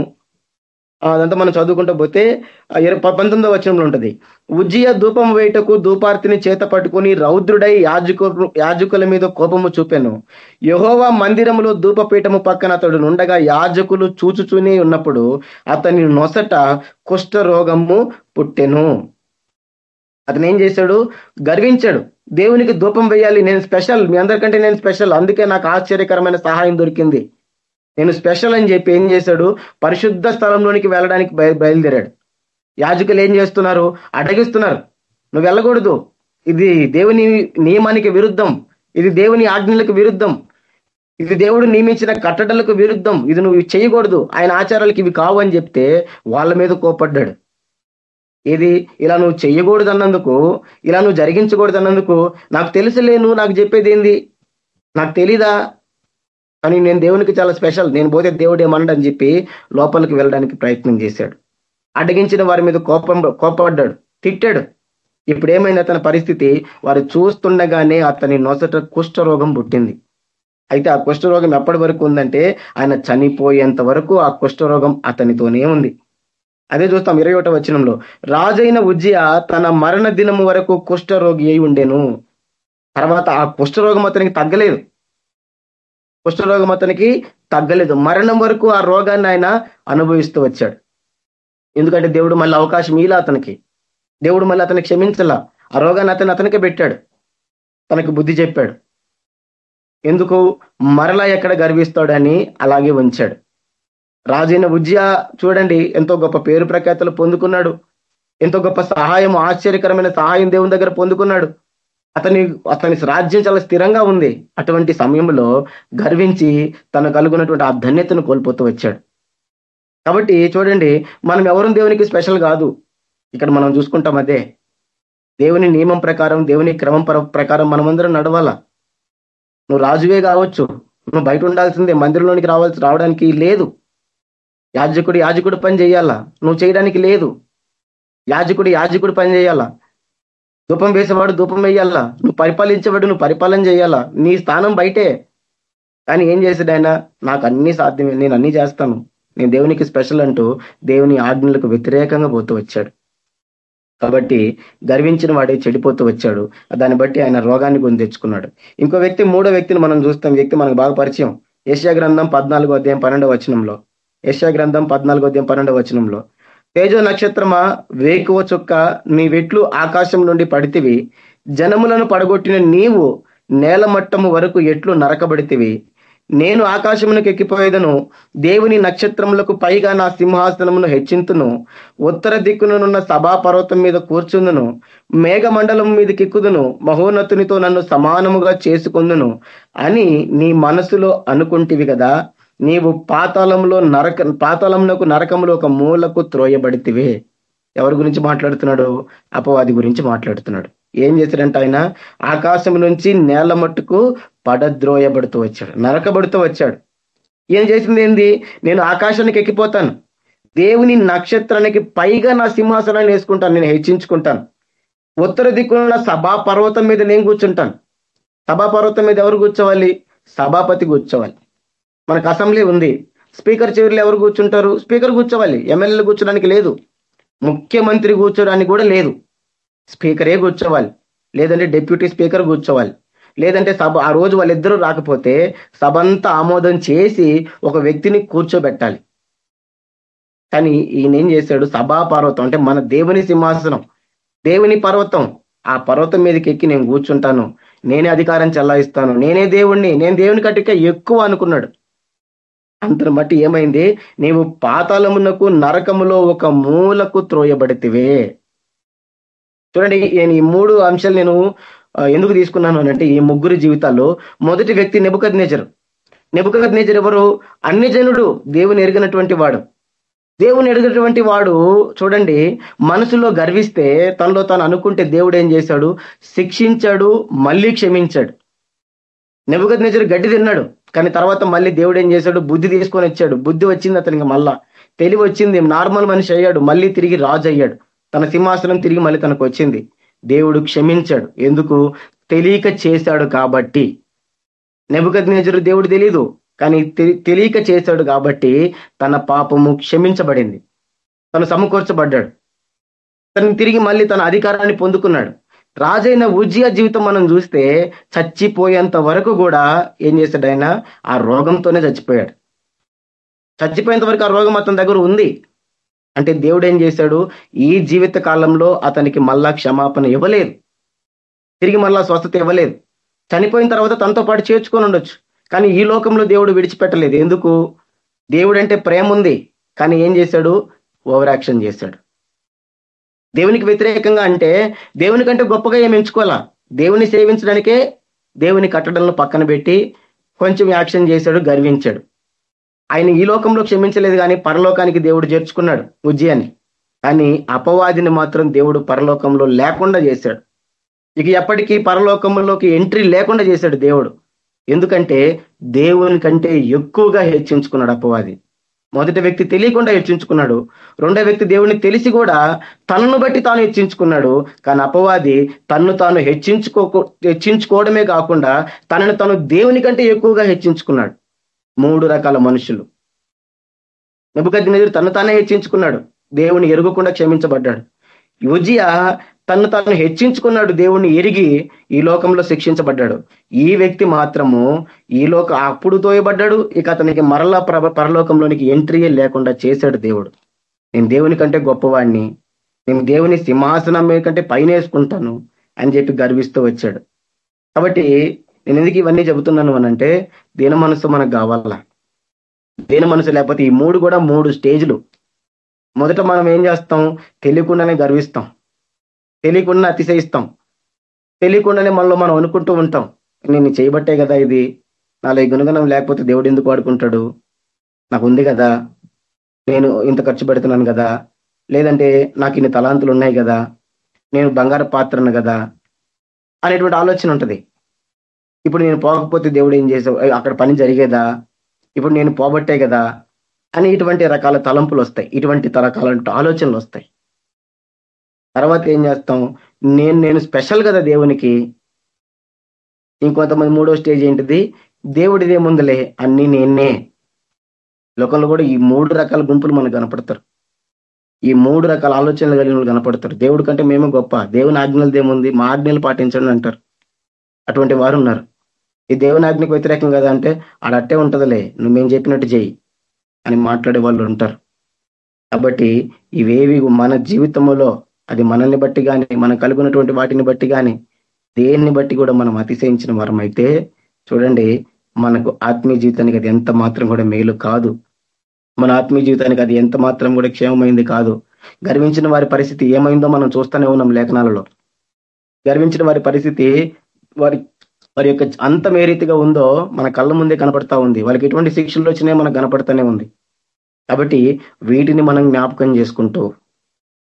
అదంతా మనం చదువుకుంటూ పోతే పంతొమ్మిదో వచనంలో ఉంటుంది. ఉజ్జయ ధూపం వేయటకు ధూపార్తిని చేత పట్టుకుని రౌద్రుడై యాజకు యాజకుల మీద కోపము చూపాను. యహోవా మందిరములో ధూపపీఠము పక్కన అతడు నుండగా యాజకులు చూచుచూనే ఉన్నప్పుడు అతని నొసట కుష్ఠరోగము పుట్టెను. అతను ఏం చేశాడు? గర్వించాడు. దేవునికి ధూపం వేయాలి నేను స్పెషల్ మీ అందరికంటే నేను స్పెషల్ అందుకే నాకు ఆశ్చర్యకరమైన సహాయం దొరికింది. నేను స్పెషల్ అని చెప్పి ఏం చేశాడు? పరిశుద్ధ స్థలంలోనికి వెళ్ళడానికి బయలుదేరాడు. యాజకులు ఏం చేస్తున్నారు? అడగిస్తున్నారు నువ్వు వెళ్ళకూడదు. ఇది దేవుని నియమానికి విరుద్ధం. ఇది దేవుని ఆజ్ఞలకు విరుద్ధం. ఇది దేవుడు నియమించిన కట్టడలకు విరుద్ధం. ఇది నువ్వు చేయకూడదు. ఆయన ఆచారాలకి ఇవి కావు అని చెప్తే వాళ్ళ మీద కోపడ్డాడు. ఇది ఇలా నువ్వు చెయ్యకూడదు అన్నందుకు ఇలా నువ్వు జరిగించకూడదు అన్నందుకు నాకు తెలుసులేను నాకు చెప్పేది ఏంది? నాకు తెలీదా? కానీ నేను దేవునికి చాలా స్పెషల్. నేను పోతే దేవుడు ఏమన్నాడు చెప్పి లోపలికి వెళ్ళడానికి ప్రయత్నం చేశాడు. అడ్డగించిన వారి మీద కోపం కోపపడ్డాడు. తిట్టాడు. ఇప్పుడు ఏమైంది అతని పరిస్థితి వారు చూస్తుండగానే అతని నొసట కుష్ఠరోగం పుట్టింది. అయితే ఆ కుష్ఠరోగం ఎప్పటి వరకు ఉందంటే ఆయన చనిపోయేంత వరకు ఆ కుష్ఠరోగం అతనితోనే ఉంది. అదే చూస్తాం ఇరవై ఒకటో వచనంలో. రాజైన ఉజ్జయ తన మరణ దినము వరకు కుష్ఠరోగి అయి ఉండేను. తర్వాత ఆ కుష్ఠరోగం అతనికి తగ్గలేదు. కుష్ఠరోగం అతనికి తగ్గలేదు. మరణం వరకు ఆ రోగాన్ని ఆయన అనుభవిస్తూ వచ్చాడు. ఎందుకంటే దేవుడు మళ్ళీ అవకాశం ఇలా అతనికి. దేవుడు మళ్ళీ అతనికి క్షమించలా. ఆ రోగాన్ని అతను అతనికే పెట్టాడు. తనకి బుద్ధి చెప్పాడు. ఎందుకు? మరలా ఎక్కడ గర్విస్తాడని అలాగే ఉంచాడు. రాజైన ఉజ్జయ చూడండి ఎంతో గొప్ప పేరు ప్రఖ్యాతలు పొందుకున్నాడు. ఎంతో గొప్ప సహాయం ఆశ్చర్యకరమైన సహాయం దేవుని దగ్గర పొందుకున్నాడు. అతని అతని రాజ్యం చాలా స్థిరంగా ఉంది. అటువంటి సమయంలో గర్వించి తను కలుగున్నటువంటి ఆ ధన్యతను కోల్పోతూ వచ్చాడు. కాబట్టి చూడండి మనం ఎవరు దేవునికి స్పెషల్ కాదు. ఇక్కడ మనం చూసుకుంటాం అదే. దేవుని నియమం ప్రకారం దేవుని క్రమం ప్రకారం మనమందరం నడవాలా? నువ్వు రాజువే కావచ్చు. నువ్వు బయట ఉండాల్సిందే. మందిరంలోనికి రావాల్సి రావడానికి లేదు. యాజకుడు యాజకుడు పని చేయాలా? నువ్వు చేయడానికి లేదు. యాజకుడు యాజకుడు పని చేయాలా? ధూపం వేసేవాడు ధూపం వేయాలా? నువ్వు పరిపాలించేవాడు నువ్వు పరిపాలన చేయాలా? నీ స్థానం బయటే. కానీ ఏం చేశాడు ఆయన? నాకు అన్ని సాధ్యమే నేను అన్ని చేస్తాను. నేను దేవునికి స్పెషల్ అంటూ దేవుని ఆజ్ఞలకు వ్యతిరేకంగా పోతూ వచ్చాడు. కాబట్టి గర్వించిన వాడే చెడిపోతూ వచ్చాడు. దాన్ని బట్టి ఆయన రోగాన్ని కొని తెచ్చుకున్నాడు. ఇంకో వ్యక్తి మూడో వ్యక్తిని మనం చూస్తాం. వ్యక్తి మనకు బాగా పరిచయం. ఏషియా గ్రంథం పద్నాలుగో అధ్యాయం పన్నెండవ వచనంలో. యశా గ్రంథం పద్నాలుగో అధ్యాయం పన్నెండవ వచనంలో. తేజో నక్షత్రమా వేకువ చుక్క నీ వెట్లు ఆకాశం నుండి పడితివి. జనములను పడగొట్టిన నీవు నేల మట్టము వరకు ఎట్లు నరకబడితివి. నేను ఆకాశమునకు ఎక్కిపోయేదను దేవుని నక్షత్రములకు పైగా నా సింహాసనమును హెచ్చింతును. ఉత్తర దిక్కునున్న సభా పర్వతం మీద కూర్చుందును మేఘమండలం మీదకి ఎక్కుదును మహోన్నతునితో నన్ను సమానముగా చేసుకుందును అని నీ మనసులో అనుకుంటివి కదా నీవు పాతాళంలో నరక పాతాళమునకు నరకంలో ఒక మూలకు త్రోయబడితివే. ఎవరి గురించి మాట్లాడుతున్నాడు? అపవాది గురించి మాట్లాడుతున్నాడు. ఏం చేశాడంట ఆయన? ఆకాశం నుంచి నేల మట్టుకు పడద్రోయబడుతూ వచ్చాడు. నరకబడుతూ వచ్చాడు. ఏం చేసింది ఏంది? నేను ఆకాశానికి ఎక్కిపోతాను. దేవుని నక్షత్రానికి పైగా నా సింహాసనాన్ని వేసుకుంటాను. నేను హెచ్చించుకుంటాను. ఉత్తర దిక్కున సభా పర్వతం మీద నేను కూర్చుంటాను. సభా పర్వతం మీద ఎవరు కూర్చోవాలి? సభాపతి కూర్చోవాలి. మనకు అసెంబ్లీ ఉంది. స్పీకర్ చివరిలో ఎవరు కూర్చుంటారు? స్పీకర్ కూర్చోవాలి. ఎమ్మెల్యేలు కూర్చోడానికి లేదు. ముఖ్యమంత్రి కూర్చోడానికి కూడా లేదు. స్పీకరే కూర్చోవాలి. లేదంటే డిప్యూటీ స్పీకర్ కూర్చోవాలి. లేదంటే సభ ఆ రోజు వాళ్ళిద్దరూ రాకపోతే సభ అంతా ఆమోదం చేసి ఒక వ్యక్తిని కూర్చోబెట్టాలి. కానీ ఈయన ఏం చేశాడు? సభా పర్వతం అంటే మన దేవుని సింహాసనం. దేవుని పర్వతం. ఆ పర్వతం మీదకి ఎక్కి నేను కూర్చుంటాను. నేనే అధికారం చెల్లాయిస్తాను. నేనే దేవుణ్ణి. నేను దేవుని కట్టిక ఎక్కువ అనుకున్నాడు. అంతను బట్టి ఏమైంది? నీవు పాతాళమునకు నరకములో ఒక మూలకు త్రోయబడితివే. చూడండి నేను ఈ మూడు అంశాలు నేను ఎందుకు తీసుకున్నాను అంటే ఈ ముగ్గురు జీవితాల్లో మొదటి వ్యక్తి నెబుకద్ నేచర్ నెబుకద్ నేచర్ ఎవరు? అన్ని జనుడు దేవుని ఎరిగినటువంటి వాడు. దేవుని ఎరిగినటువంటి వాడు చూడండి మనసులో గర్విస్తే తనలో తాను అనుకుంటే దేవుడు ఏం చేశాడు? శిక్షించాడు మళ్ళీ క్షమించాడు. నెబుకద్ నేచర్ గడ్డి తిన్నాడు. కానీ తర్వాత మళ్ళీ దేవుడు ఏం చేశాడు? బుద్ధి తీసుకొని వచ్చాడు. బుద్ధి వచ్చింది అతనికి మళ్ళా. తెలివి వచ్చింది. నార్మల్ మనిషి అయ్యాడు. మళ్ళీ తిరిగి రాజు అయ్యాడు. తన సింహాసనం తిరిగి మళ్ళీ తనకు వచ్చింది. దేవుడు క్షమించాడు. ఎందుకు? తెలియక చేశాడు కాబట్టి. నెబద్ నేజరు దేవుడు తెలీదు. కానీ తెలియక చేశాడు కాబట్టి తన పాపము క్షమించబడింది. తను సమకూర్చబడ్డాడు. తను తిరిగి మళ్ళీ తన అధికారాన్ని పొందుకున్నాడు. రాజైన ఉజ్జియా జీవితం మనం చూస్తే చచ్చిపోయేంత వరకు కూడా ఏం చేశాడు ఆయన? ఆ రోగంతోనే చచ్చిపోయాడు. చచ్చిపోయేంత వరకు ఆ రోగం అతని దగ్గర ఉంది. అంటే దేవుడు ఏం చేశాడు? ఈ జీవిత కాలంలో అతనికి మళ్ళా క్షమాపణ ఇవ్వలేదు. తిరిగి మళ్ళా స్వస్థత ఇవ్వలేదు. చనిపోయిన తర్వాత తనతో పాటు చేర్చుకొని ఉండొచ్చు. కానీ ఈ లోకంలో దేవుడు విడిచిపెట్టలేదు. ఎందుకు? దేవుడు అంటే ప్రేమ ఉంది కానీ ఏం చేశాడు? ఓవర్ యాక్షన్ చేశాడు. దేవునికి వ్యతిరేకంగా అంటే దేవుని కంటే గొప్పగా ఏమి ఎంచుకోవాలా? దేవుని సేవించడానికే దేవుని కట్టడంలో పక్కన పెట్టి కొంచెం యాక్షన్ చేశాడు గర్వించాడు. ఆయన ఈ లోకంలో క్షమించలేదు కానీ పరలోకానికి దేవుడు చేర్చుకున్నాడు ఉజ్జయాన్ని. కానీ అపవాదిని మాత్రం దేవుడు పరలోకంలో లేకుండా చేశాడు. ఇక ఎప్పటికీ పరలోకంలోకి ఎంట్రీ లేకుండా చేశాడు దేవుడు. ఎందుకంటే దేవుని కంటే ఎక్కువగా హెచ్చించుకున్నాడు అపవాది. మొదటి వ్యక్తి తెలియకుండా హెచ్చించుకున్నాడు. రెండో వ్యక్తి దేవుణ్ణి తెలిసి కూడా తనను బట్టి తాను హెచ్చించుకున్నాడు. కానీ అపవాది తన్ను తాను హెచ్చించుకో హెచ్చించుకోవడమే కాకుండా తనను తను దేవుని కంటే ఎక్కువగా హెచ్చించుకున్నాడు. మూడు రకాల మనుషులు. నెబుకద్ది తను తానే హెచ్చించుకున్నాడు. దేవుని ఎరుగుకుండా క్షమించబడ్డాడు. యుజియా తను తాను హెచ్చించుకున్నాడు దేవుణ్ణి ఎరిగి ఈ లోకంలో శిక్షించబడ్డాడు. ఈ వ్యక్తి మాత్రము ఈ లోక అప్పుడు తోయబడ్డాడు ఇక అతనికి మరలా పరలోకంలోనికి ఎంట్రీయే లేకుండా చేశాడు దేవుడు. నేను దేవుని కంటే గొప్పవాడిని నేను దేవుని సింహాసనం కంటే పైన వేసుకుంటాను అని చెప్పి గర్విస్తూ వచ్చాడు. కాబట్టి నేను ఎందుకు ఇవన్నీ చెబుతున్నాను అనంటే దీన మనసు మనకు కావాలా? దీన మనసు లేకపోతే ఈ మూడు కూడా మూడు స్టేజ్లు. మొదట మనం ఏం చేస్తాం? తెలియకుండానే గర్విస్తాం. తెలియకుండా అతిశయిస్తాం. తెలియకుండానే మనలో మనం అనుకుంటూ ఉంటాం. నేను చేయబట్టే కదా ఇది. నాలో ఈ గుణగణం లేకపోతే దేవుడు ఎందుకు వాడుకుంటాడు? నాకు ఉంది కదా. నేను ఇంత ఖర్చు పెడుతున్నాను కదా. లేదంటే నాకు ఇన్ని తలాంతులు ఉన్నాయి కదా. నేను బంగారు పాత్రను కదా. అనేటువంటి ఆలోచన ఉంటుంది. ఇప్పుడు నేను పోకపోతే దేవుడు ఏం చేసావు? అక్కడ పని జరిగేదా? ఇప్పుడు నేను పోబట్టే కదా? అని ఇటువంటి రకాల తలంపులు వస్తాయి. ఇటువంటి రకాల ఆలోచనలు వస్తాయి. తర్వాత ఏం చేస్తాం? నేను నేను స్పెషల్ కదా దేవునికి. ఇంకొంతమంది మూడో స్టేజ్ ఏంటిది? దేవుడిదే ముందులే అన్ని నేనే. లోకంలో కూడా ఈ మూడు రకాల గుంపులు మనకు కనపడతారు. ఈ మూడు రకాల ఆలోచనలు కలిగిన కనపడతారు. దేవుడి కంటే మేమే గొప్ప. దేవుని ఆజ్ఞలు దేముంది మా ఆజ్ఞలు పాటించండి అంటారు. అటువంటి వారు ఉన్నారు. ఈ దేవుని ఆజ్ఞకు వ్యతిరేకం కదా అంటే ఆడట్టే ఉంటుందిలే నువ్వు మేము చెప్పినట్టు చెయ్యి అని మాట్లాడే వాళ్ళు ఉంటారు. కాబట్టి ఇవేవి మన జీవితంలో అది మనల్ని బట్టి కానీ మనం కలుగునటువంటి వాటిని బట్టి కానీ దేన్ని బట్టి కూడా మనం అతిశయించిన వరం అయితే చూడండి మనకు ఆత్మీయ జీవితానికి అది ఎంత మాత్రం కూడా మేలు కాదు. మన ఆత్మీయ జీవితానికి అది ఎంత మాత్రం కూడా క్షేమమైంది కాదు. గర్వించిన వారి పరిస్థితి ఏమైందో మనం చూస్తూనే ఉన్నాం లేఖనాలలో. గర్వించిన వారి పరిస్థితి వారి వారి యొక్క అంతం ఏ రీతిగా ఉందో మన కళ్ళ ముందే కనపడతా ఉంది. వాళ్ళకి ఎటువంటి శిక్షలు వచ్చినాయో మనకు కనపడతానే ఉంది. కాబట్టి వీటిని మనం జ్ఞాపకం చేసుకుంటూ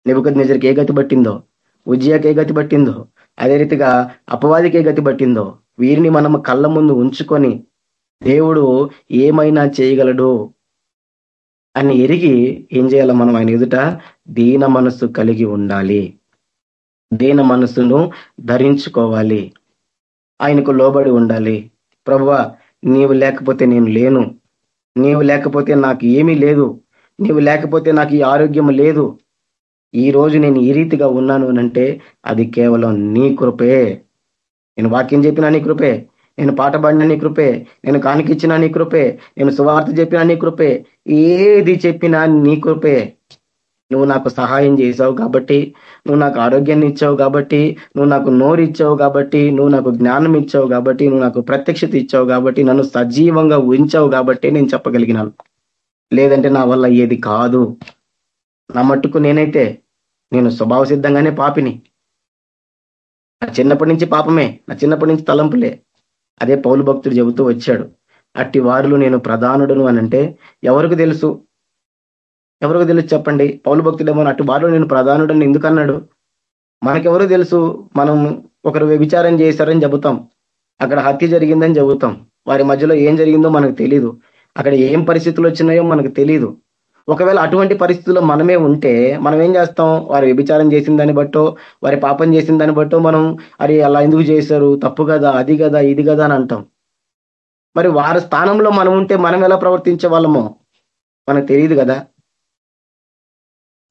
నిబుకద్ నిజరికి ఏ గతి పట్టిందో? ఉజ్జయాకి ఏ గతి పట్టిందో? అదే రీతిగా అపవాదికి ఏ గతి పట్టిందో? వీరిని మనం కళ్ళ ముందు ఉంచుకొని దేవుడు ఏమైనా చేయగలడు అని ఎరిగి ఏం చేయాలి మనం ఆయన ఎదుట? దీన మనస్సు కలిగి ఉండాలి. దీన మనస్సును ధరించుకోవాలి. ఆయనకు లోబడి ఉండాలి. ప్రభువ నీవు లేకపోతే నేను లేను. నీవు లేకపోతే నాకు ఏమీ లేదు. నీవు లేకపోతే నాకు ఈ ఆరోగ్యం లేదు. ఈ రోజు నేను ఈ రీతిగా ఉన్నాను అంటే అది కేవలం నీ కృపే. నేను వాక్యం చెప్పినా నీ కృపే. నేను పాట పాడినా నీ కృపే. నేను కానికిచ్చినా నీ కృపే. నేను సువార్త చెప్పినా నీ కృపే. ఏది చెప్పినా నీ కృపే. నువ్వు నాకు సహాయం చేసావు కాబట్టి నువ్వు నాకు ఆరోగ్యాన్ని ఇచ్చావు కాబట్టి నువ్వు నాకు నోరు ఇచ్చావు కాబట్టి నువ్వు నాకు జ్ఞానం ఇచ్చావు కాబట్టి నువ్వు నాకు ప్రత్యక్షత ఇచ్చావు కాబట్టి నన్ను సజీవంగా ఉంచావు కాబట్టి నేను చెప్పగలిగినాను. లేదంటే నా వల్ల ఏది కాదు. నా మట్టుకు నేనైతే నేను స్వభావ సిద్ధంగానే పాపిని. నా చిన్నప్పటి నుంచి పాపమే నా చిన్నప్పటి నుంచి తలంపులే. అదే పౌలు భక్తుడు చెబుతూ వచ్చాడు. అట్టి వారిలో నేను ప్రధానుడును అని అంటే ఎవరికి తెలుసు? ఎవరికి తెలుసు చెప్పండి? పౌలు భక్తుడేమో అటు వారిలో నేను ప్రధానుడని ఎందుకు అన్నాడు మనకెవరు తెలుసు? మనం ఒకరు వ్యభిచారం చేశారని చెబుతాం. అక్కడ హత్య జరిగిందని చెబుతాం. వారి మధ్యలో ఏం జరిగిందో మనకు తెలీదు. అక్కడ ఏం పరిస్థితులు వచ్చినాయో మనకు తెలీదు. ఒకవేళ అటువంటి పరిస్థితుల్లో మనమే ఉంటే మనం ఏం చేస్తాం? వారి వ్యభిచారం చేసిన దాన్ని బట్టో వారి పాపం చేసిన దాన్ని బట్టో మనం అరే అలా ఎందుకు చేశారు? తప్పు కదా అది కదా ఇది కదా అని అంటాం. మరి వారి స్థానంలో మనం ఉంటే మనం ఎలా ప్రవర్తించే వాళ్ళమో మనకు తెలియదు కదా.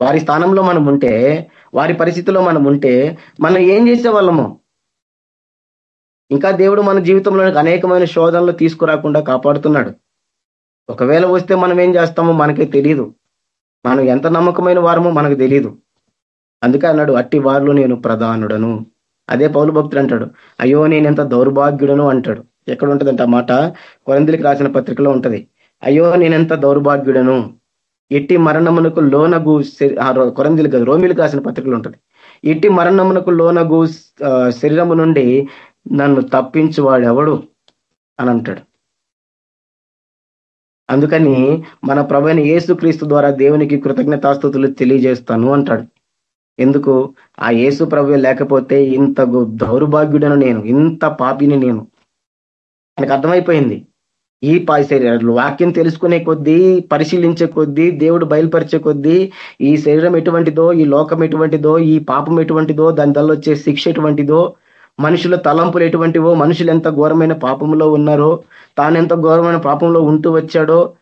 వారి స్థానంలో మనం ఉంటే వారి పరిస్థితిలో మనం ఉంటే మనం ఏం చేసే వాళ్ళము? ఇంకా దేవుడు మన జీవితంలో అనేకమైన శోధనలు తీసుకురాకుండా కాపాడుతున్నాడు. ఒకవేళ వస్తే మనం ఏం చేస్తామో మనకే తెలియదు మనం ఎంత నమ్మకమైన వారమో మనకు తెలియదు అందుకే అన్నాడు అట్టి వారిలో నేను ప్రధానుడను. అదే పౌలు భక్తుడు అంటాడు అయ్యో నేను ఎంత దౌర్భాగ్యుడను? అంటాడు. ఎక్కడ ఉంటుందంట ఆ మాట? కొరందిలికి రాసిన పత్రికలో ఉంటది. అయ్యో నేనెంత దౌర్భాగ్యుడను? ఎట్టి మరణమునకు లోనగు కొరందిలి కాదు రోమిలికి రాసిన పత్రికలు ఉంటది. ఎట్టి మరణమునకు లోనగు శరీరము నుండి నన్ను తప్పించువాడెవడు? అని అంటాడు. అందుకని మన ప్రభుని యేసుక్రీస్తు ద్వారా దేవునికి కృతజ్ఞతాస్థుతులు తెలియజేస్తాను అంటాడు. ఎందుకు? ఆ యేసు ప్రభు లేకపోతే ఇంత దౌర్భాగ్యుడను నేను ఇంత పాపిని నేను. నాకు అర్థమైపోయింది. ఈ శరీరాలు వాక్యం తెలుసుకునే కొద్దీ పరిశీలించే కొద్దీ దేవుడు బయలుపరిచే కొద్దీ ఈ శరీరం ఎటువంటిదో ఈ లోకం ఎటువంటిదో ఈ పాపం ఎటువంటిదో దాని దల్ల వచ్చే శిక్ష ఎటువంటిదో మనుషుల తలంపులు ఎటువంటివో మనుషులు ఎంత ఘోరమైన పాపంలో ఉన్నారో తాను ఎంత ఘోరమైన పాపంలో ఉంటూ వచ్చాడో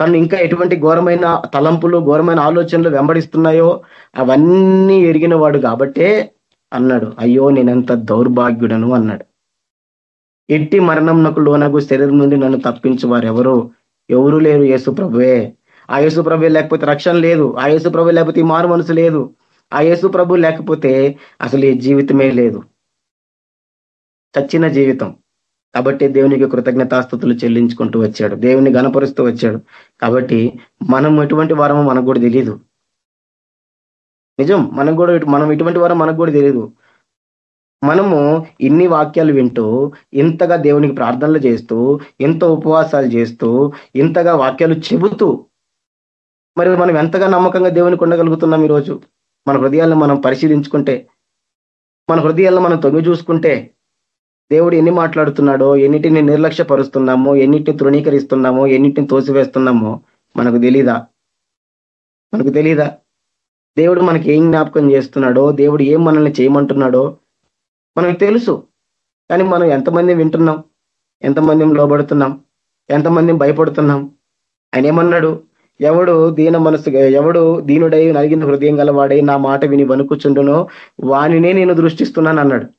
తను ఇంకా ఎటువంటి ఘోరమైన తలంపులు ఘోరమైన ఆలోచనలు వెంబడిస్తున్నాయో అవన్నీ ఎరిగిన వాడు కాబట్టే అన్నాడు. అయ్యో నేనెంత దౌర్భాగ్యుడను అన్నాడు. ఎట్టి మరణం నాకు లోనగు శరీరం నుండి నన్ను తప్పించు వారెవరు ఎవరు లేరు యేసు ప్రభువే. ఆ యేసు ప్రభు లేకపోతే రక్షణ లేదు. ఆ యేసు ప్రభు లేకపోతే ఈ మారు మనసు లేదు. ఆ యేసు ప్రభు లేకపోతే అసలు ఈ జీవితమే లేదు. చచ్చిన జీవితం. కాబట్టి దేవునికి కృతజ్ఞతాస్థుతులు చెల్లించుకుంటూ వచ్చాడు. దేవుని గణపరుస్తూ వచ్చాడు. కాబట్టి మనం ఎటువంటి వారమో మనకు కూడా తెలియదు నిజం మనకు కూడా మనం ఇటువంటి వారం మనకు కూడా తెలియదు మనము ఇన్ని వాక్యాలు వింటూ ఇంతగా దేవునికి ప్రార్థనలు చేస్తూ ఇంత ఉపవాసాలు చేస్తూ ఇంతగా వాక్యాలు చెబుతూ మరి మనం ఎంతగా నమ్మకంగా దేవునికి ఉండగలుగుతున్నాం ఈరోజు? మన హృదయాలను మనం పరిశీలించుకుంటే మన హృదయాలను మనం తొంగి చూసుకుంటే దేవుడు ఎన్ని మాట్లాడుతున్నాడో ఎన్నిటిని నిర్లక్ష్యపరుస్తున్నామో ఎన్నిటిని తృణీకరిస్తున్నామో ఎన్నిటిని తోసివేస్తున్నామో మనకు తెలీదా? మనకు తెలీదా? దేవుడు మనకి ఏం జ్ఞాపకం చేస్తున్నాడో దేవుడు ఏం మనల్ని చేయమంటున్నాడో మనకు తెలుసు. కానీ మనం ఎంతమంది వింటున్నాం? ఎంతమంది లోబడుతున్నాం? ఎంతమంది భయపడుతున్నాం? ఆయన ఏమన్నాడు? ఎవడు దీన మనసు ఎవడు దీనుడై నలిగిన హృదయం గలవాడై నా మాట విని వణుకుచుండునో వానినే నేను దృష్టిస్తున్నాను అన్నాడు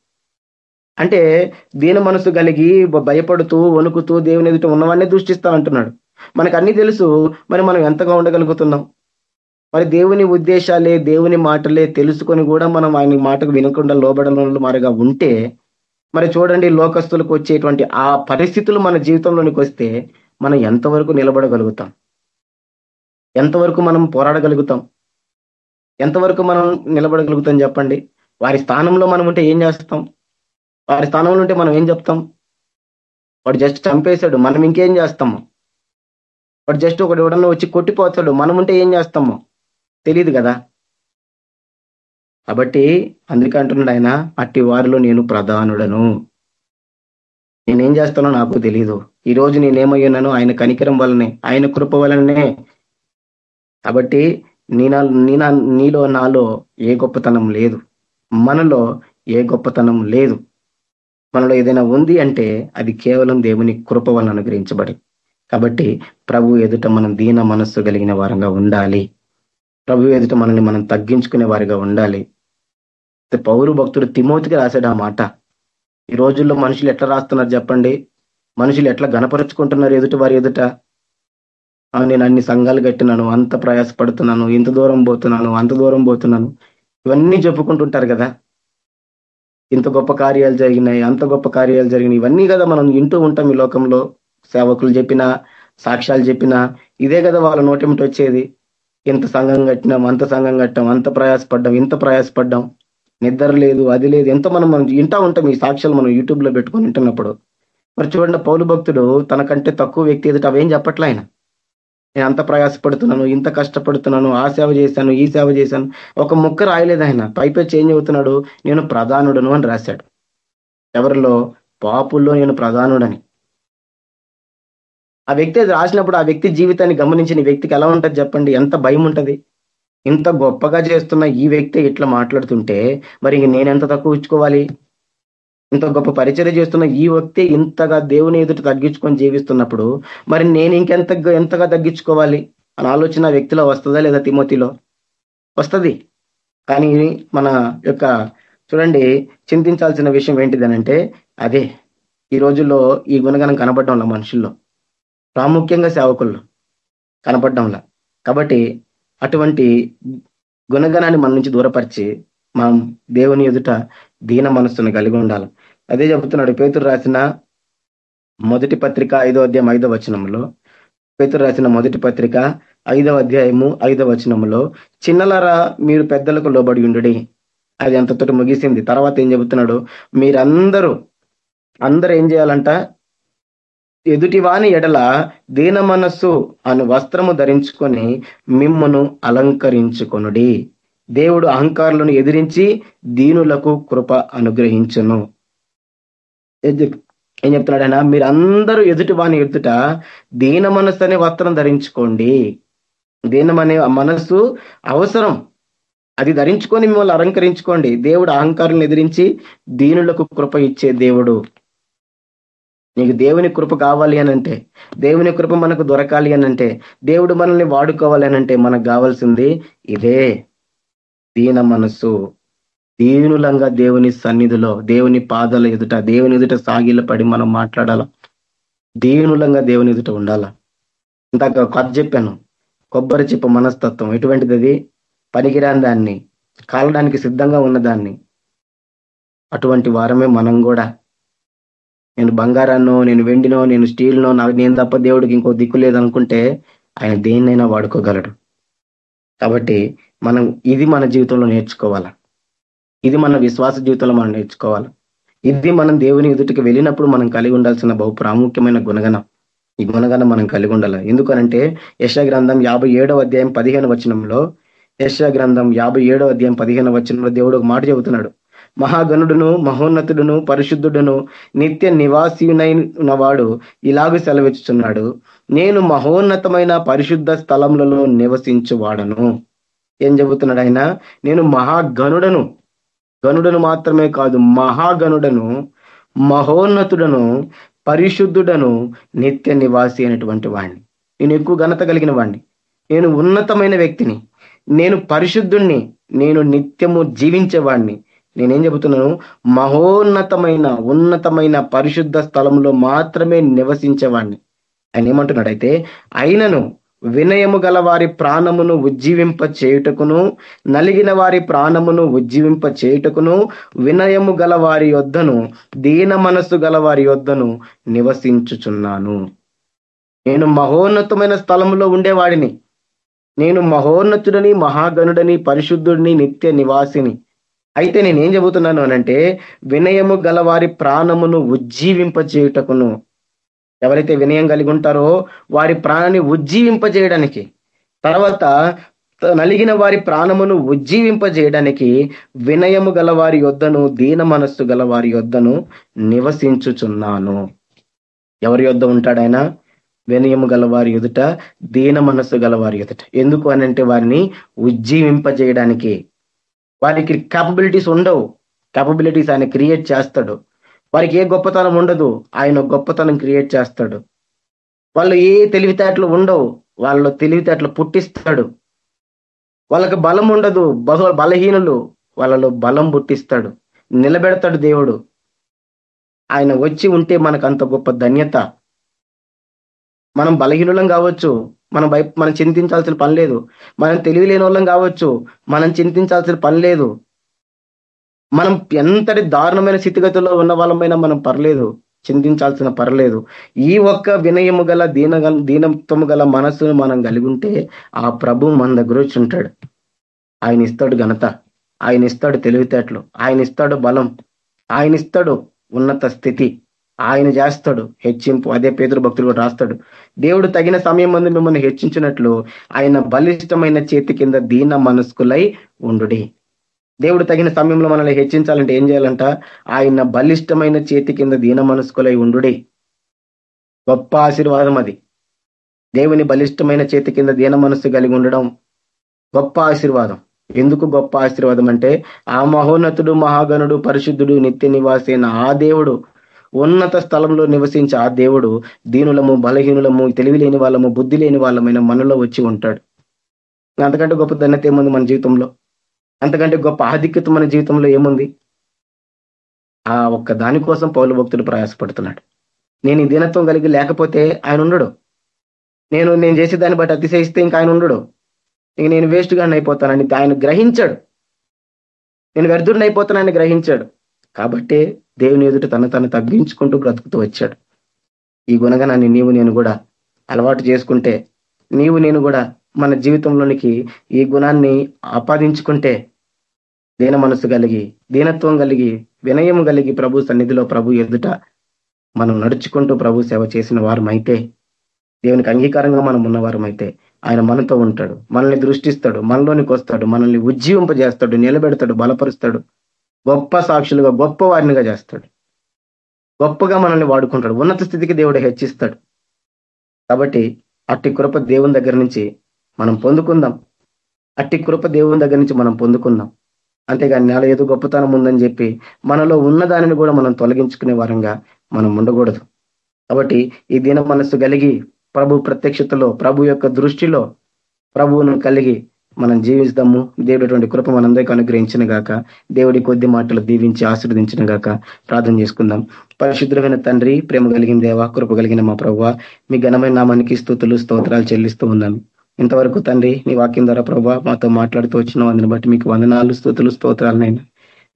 అంటే దీన మనసు కలిగి భయపడుతూ వణుకుతూ దేవుని ఎదుట ఉన్నవాడినే దృష్టిస్తా అంటున్నాడు. మనకు అన్ని తెలుసు మరి మనం ఎంతగా ఉండగలుగుతున్నాం? మరి దేవుని ఉద్దేశాలే దేవుని మాటలే తెలుసుకొని కూడా మనం ఆయన మాటకు వినకుండా లోబడన మరిగా ఉంటే మరి చూడండి లోకస్తులకు వచ్చేటువంటి ఆ పరిస్థితులు మన జీవితంలోనికి వస్తే మనం ఎంతవరకు నిలబడగలుగుతాం? ఎంతవరకు మనం పోరాడగలుగుతాం? ఎంతవరకు మనం నిలబడగలుగుతాం చెప్పండి? వారి స్థానంలో మనం ఉంటే ఏం చేస్తాం? వారి స్థానంలో ఉంటే మనం ఏం చెప్తాం? వాడు జస్ట్ చంపేశాడు మనం ఇంకేం చేస్తాము? వాడు జస్ట్ ఒకటి ఎవడన్నా వచ్చి కొట్టిపోతాడు మనం ఉంటే ఏం చేస్తాము? తెలియదు కదా. కాబట్టి అందుకే అంటున్నాడు ఆయన అట్టి వారిలో నేను ప్రధానుడను. నేనేం చేస్తానో నాకు తెలియదు ఈ రోజు నేనేమయ్యానో ఆయన కనికరం వలనే ఆయన కృప వలననే కాబట్టి నీ నీలో నాలో ఏ గొప్పతనం లేదు. మనలో ఏ గొప్పతనం లేదు. మనలో ఏదైనా ఉంది అంటే అది కేవలం దేవుని కృప వలన అనుగ్రహించబడి. కాబట్టి ప్రభు ఎదుట మనం దీన మనస్సు కలిగిన వారంగా ఉండాలి. ప్రభు ఎదుట మనల్ని మనం తగ్గించుకునే వారిగా ఉండాలి. పౌరు భక్తుడు తిమోతికి రాశాడు ఆ మాట. ఈ రోజుల్లో మనుషులు ఎట్లా రాస్తున్నారు చెప్పండి? మనుషులు ఎట్లా గనపరుచుకుంటున్నారు ఎదుటి వారి ఎదుట? నేను అన్ని సంఘాలు కట్టినాను అంత ప్రయాసపడుతున్నాను ఇంత దూరం పోతున్నాను అంత దూరం పోతున్నాను. ఇవన్నీ చెప్పుకుంటుంటారు కదా. ఇంత గొప్ప కార్యాలు జరిగినాయి అంత గొప్ప కార్యాలు జరిగినాయి. ఇవన్నీ కదా మనం వింటూ ఉంటాం ఈ లోకంలో. సేవకులు చెప్పినా సాక్ష్యాలు చెప్పినా ఇదే కదా వాళ్ళ నోటమిటి వచ్చేది. ఇంత సంఘం కట్టినాం అంత సంఘం కట్టాం అంత ప్రయాసపడ్డాం ఇంత ప్రయాసపడ్డాం. నిద్ర లేదు అది లేదు. ఎంత మనం మనం వింటా ఉంటాం ఈ సాక్ష్యాలు మనం యూట్యూబ్లో పెట్టుకొని వింటున్నప్పుడు. మరి చూడండి పౌలు భక్తుడు తనకంటే తక్కువ వ్యక్తి ఎదుట అవేం చెప్పట్లే ఆయన. నేను అంత ప్రయాసపడుతున్నాను ఇంత కష్టపడుతున్నాను ఆ సేవ చేశాను ఈ సేవ చేశాను. ఒక ముక్క రాయలేదు ఆయన. పైపై చేంజ్ అవుతున్నాడు. నేను ప్రధానుడను అని రాశాడు. ఎవరిలో? పాపుల్లో నేను ప్రధానుడని. ఆ వ్యక్తి అది రాసినప్పుడు ఆ వ్యక్తి జీవితాన్ని గమనించిన వ్యక్తికి ఎలా ఉంటుంది చెప్పండి? ఎంత భయం ఉంటుంది? ఇంత గొప్పగా చేస్తున్న ఈ వ్యక్తి ఇట్లా మాట్లాడుతుంటే మరి నేనెంత తక్కువ ఇచ్చుకోవాలి ఇంత గొప్ప పరిచయం చేస్తున్న ఈ వ్యక్తి ఇంతగా దేవుని ఎదుట తగ్గించుకొని జీవిస్తున్నప్పుడు మరి నేను ఇంకెంత ఎంతగా తగ్గించుకోవాలి? అని ఆలోచన వ్యక్తిలో వస్తుందా లేదా తిమోతిలో? వస్తుంది. కానీ మన యొక్క చూడండి చింతించాల్సిన విషయం ఏంటిదనంటే అదే ఈ రోజుల్లో ఈ గుణగణం కనపడడంలా మనుషుల్లో. ప్రాముఖ్యంగా సేవకుల్లో కనపడడంలా. కాబట్టి అటువంటి గుణగణాన్ని మన నుంచి దూరపరిచి మనం దేవుని ఎదుట దీన మనస్సును కలిగి ఉండాలి. అదే చెబుతున్నాడు పేతురు రాసిన మొదటి పత్రిక ఐదో అధ్యాయం ఐదో వచనంలో పేతురు రాసిన మొదటి పత్రిక ఐదవ అధ్యాయము ఐదవ వచనంలో చిన్నలరా మీరు పెద్దలకు లోబడి ఉండుడి. అది అంతతో ముగిసింది. తర్వాత ఏం చెబుతున్నాడు మీరందరూ అందరూ ఏం చేయాలంట? ఎదుటివాని ఎడల దీన మనస్సు అను వస్త్రము ధరించుకొని మిమ్మను అలంకరించుకొనుడి. దేవుడు అహంకారులను ఎదిరించి దీనులకు కృప అనుగ్రహించను. ఏం చెప్తున్నాడైనా మీరు అందరూ ఎదుటి వాని ఎదుట దీన మనస్సు అనే వస్త్రం ధరించుకోండి. దీనమనే మనస్సు అవసరం. అది ధరించుకొని మిమ్మల్ని అలంకరించుకోండి. దేవుడు అహంకారులను ఎదిరించి దీనులకు కృప ఇచ్చే దేవుడు. నీకు దేవుని కృప కావాలి అనంటే దేవుని కృప మనకు దొరకాలి అనంటే దేవుడు మనల్ని వాడుకోవాలి అనంటే మనకు కావాల్సింది ఇదే. దీన మనస్సు. దీనులంగా దేవుని సన్నిధిలో దేవుని పాదాల ఎదుట దేవుని ఎదుట సాగిల పడి మనం మాట్లాడాల? దీనులంగా దేవుని ఎదుట ఉండాల? ఇందాక కథ చెప్పాను. కొబ్బరి చెప్ప మనస్తత్వం. ఎటువంటిది అది? పనికిరాని దాన్ని కాలడానికి సిద్ధంగా ఉన్నదాన్ని. అటువంటి వారమే మనం కూడా. నేను బంగారాన్నో నేను వెండినో నేను స్టీల్నో నాకు నేను తప్ప దేవుడికి ఇంకో దిక్కు లేదనుకుంటే ఆయన దేన్నైనా వాడుకోగలడు. కాబట్టి మనం ఇది మన జీవితంలో నేర్చుకోవాలా? ఇది మన విశ్వాస జీవితంలో మనం నేర్చుకోవాలి? ఇది మనం దేవుని ఎదుటికి వెళ్ళినప్పుడు మనం కలిగి ఉండాల్సిన బహు ప్రాముఖ్యమైన గుణగణం. ఈ గుణగణం మనం కలిగి ఉండాలి? ఎందుకనంటే యశ గ్రంథం యాభై అధ్యాయం పదిహేను వచనంలో యశ గ్రంథం యాభై అధ్యాయం పదిహేను వచనంలో దేవుడు ఒక మాట చెబుతున్నాడు. మహాగణుడును మహోన్నతుడును పరిశుద్ధుడును నిత్య నివాసినైన వాడు ఇలాగ సెలవిచ్చుచున్నాడు. నేను మహోన్నతమైన పరిశుద్ధ స్థలములలో నివసించువాడను. ఏం చెబుతున్నాడు ఆయన నేను మహాగణుడను గనుడను మాత్రమే కాదు మహాగణుడను మహోన్నతుడను పరిశుద్ధుడను నిత్య నివాసి అయినటువంటి వాడిని నేను ఎక్కువ ఘనత కలిగిన వాడిని నేను ఉన్నతమైన వ్యక్తిని. నేను పరిశుద్ధుణ్ణి. నేను నిత్యము జీవించేవాడిని నేనేం చెబుతున్నాను? మహోన్నతమైన ఉన్నతమైన పరిశుద్ధ స్థలంలో మాత్రమే నివసించేవాడిని ఆయన ఏమంటున్నాడైతే అయినను వినయము గల వారి ప్రాణమును ఉజ్జీవింప చేయుటకును నలిగిన వారి ప్రాణమును ఉజ్జీవింప చేయుటకును వినయము గల వారి యొద్దను దీన మనస్సు గల వారి యొద్దను నివసించుచున్నాను. నేను మహోన్నతమైన స్థలంలో ఉండేవాడిని. నేను మహోన్నతుడని మహాగణుడని పరిశుద్ధుడిని నిత్య నివాసిని. అయితే నేనేం చెబుతున్నాను అనంటే వినయము గల వారి ప్రాణమును ఉజ్జీవింప చేయుటకును ఎవరైతే వినయం కలిగి ఉంటారో వారి ప్రాణాన్ని ఉజ్జీవింపజేయడానికి తర్వాత నలిగిన వారి ప్రాణమును ఉజ్జీవింపజేయడానికి వినయము గల వారి యొద్దను దీన మనస్సు గల వారి యొద్దను నివసించుచున్నాను. ఎవరి యొద్ద ఉంటాడైనా వినయము గల వారి ఎదుట దీన మనస్సు గల వారి ఎదుట. ఎందుకు అనంటే వారిని ఉజ్జీవింపజేయడానికి. వారికి క్యాపబిలిటీస్ ఉండవు. క్యాపబిలిటీస్ ఆయన క్రియేట్ చేస్తాడు. వారికి ఏ గొప్పతనం ఉండదు ఆయన గొప్పతనం క్రియేట్ చేస్తాడు. వాళ్ళు ఏ తెలివితేటలు ఉండవు వాళ్ళలో తెలివితేటలు పుట్టిస్తాడు. వాళ్ళకి బలం ఉండదు బహు బలహీనులు వాళ్ళలో బలం పుట్టిస్తాడు. నిలబెడతాడు దేవుడు. ఆయన వచ్చి ఉంటే మనకు అంత గొప్ప ధన్యత. మనం బలహీనులం కావచ్చు మనం భయ మనం చింతించాల్సిన పని లేదు. మనం తెలివి లేని వాళ్ళం కావచ్చు మనం చింతించాల్సిన పని లేదు. మనం ఎంతటి దారుణమైన స్థితిగతిలో ఉన్న వాళ్ళమైనా మనం పర్లేదు చింతించాల్సిన పర్లేదు. ఈ ఒక్క వినయము గల దీన దీనత్వము గల మనస్సును మనం కలిగి ఉంటే ఆ ప్రభు మన దగ్గర వచ్చి ఉంటాడు. ఆయన ఇస్తాడు ఘనత ఆయన ఇస్తాడు తెలివితేటలు ఆయన ఇస్తాడు బలం ఆయన ఇస్తాడు ఉన్నత స్థితి ఆయన చేస్తాడు హెచ్చింపు. అదే పేదరు భక్తులు కూడా రాస్తాడు. దేవుడు తగిన సమయం మందు మిమ్మల్ని హెచ్చించినట్లు ఆయన బలిష్టమైన చేతి కింద దీన మనస్కులై ఉండుడి. దేవుడు తగిన సమయంలో మనల్ని హెచ్చించాలంటే ఏం చేయాలంట? ఆయన బలిష్టమైన చేతి కింద దీన మనస్కులై ఉండుడి. గొప్ప ఆశీర్వాదం అది. దేవుని బలిష్టమైన చేతి కింద దీన మనస్సు కలిగి ఉండడం గొప్ప ఆశీర్వాదం. ఎందుకు గొప్ప ఆశీర్వాదం అంటే ఆ మహోన్నతుడు మహాగణుడు పరిశుద్ధుడు నిత్య నివాసైన ఆ దేవుడు ఉన్నత స్థలంలో నివసించే ఆ దేవుడు దీనులము బలహీనులము తెలివి లేని వాళ్ళము బుద్ధి లేని వాళ్ళమైన మనలో వచ్చి ఉంటాడు. అంతకంటే గొప్ప ధన్యత ఏముంది మన జీవితంలో? అంతకంటే గొప్ప ఆధిక్యత మన జీవితంలో ఏముంది? ఆ ఒక్క దానికోసం పౌల భక్తుడు ప్రయాసపడుతున్నాడు. నేను ఈ దీనత్వం కలిగి లేకపోతే ఆయన ఉండడు. నేను నేను చేసే దాన్ని బట్టి అతిశయిస్తే ఇంకా ఆయన ఉండడు. ఇక నేను వేస్ట్గా అయిపోతానని ఆయన గ్రహించాడు. నేను వ్యర్థుడిని అయిపోతానని గ్రహించాడు. కాబట్టి దేవుని ఎదుట తను తను తగ్గించుకుంటూ బ్రతుకుతూ వచ్చాడు. ఈ గుణగణాన్ని నీవు నేను కూడా అలవాటు చేసుకుంటే నీవు నేను కూడా మన జీవితంలోనికి ఈ గుణాన్ని ఆపాదించుకుంటే దీన మనసు కలిగి దీనత్వం కలిగి వినయం కలిగి ప్రభు సన్నిధిలో ప్రభు ఎదుట మనం నడుచుకుంటూ ప్రభు సేవ చేసిన వారమైతే దేవునికి అంగీకారంగా మనం ఉన్నవారమైతే ఆయన మనతో ఉంటాడు మనల్ని దృష్టిస్తాడు మనలోనికి వస్తాడు మనల్ని ఉజ్జీవింపజేస్తాడు నిలబెడతాడు బలపరుస్తాడు గొప్ప సాక్షులుగా గొప్ప వారినిగా చేస్తాడు. గొప్పగా మనల్ని వాడుకుంటాడు ఉన్నత స్థితికి దేవుడు హెచ్చిస్తాడు. కాబట్టి అట్టి కృప దేవుని దగ్గర నుంచి మనం పొందుకుందాం. అట్టి కృప దేవుని దగ్గర నుంచి మనం పొందుకుందాం. అంతేగాని నెల ఏదో గొప్పతనం ఉందని చెప్పి మనలో ఉన్న దానిని కూడా మనం తొలగించుకునే వారంగా మనం ఉండకూడదు. కాబట్టి ఈ దిన మనస్సు కలిగి ప్రభు ప్రత్యక్షతలో ప్రభు యొక్క దృష్టిలో ప్రభువును కలిగి మనం జీవిస్తాము. దేవుడు కృప మనందరికీ అనుగ్రహించిన గాక దేవుడి కొద్ది మాటలు దీవించి ఆశీర్వదించిన గాక ప్రార్థన చేసుకుందాం. పరిశుద్ధమైన తండ్రి ప్రేమ కలిగిన దేవ కృప కలిగిన మా ప్రభు మీ ఘనమైన నామానికి స్థుతులు స్తోత్రాలు చెల్లిస్తూ ఉన్నాం. ఇంతవరకు తండ్రి నీ వాక్యం ద్వారా ప్రభా మాతో మాట్లాడుతూ వచ్చిన అందుని బట్టి మీకు వందనాలు స్థుతులు స్తోత్రాలనైనా.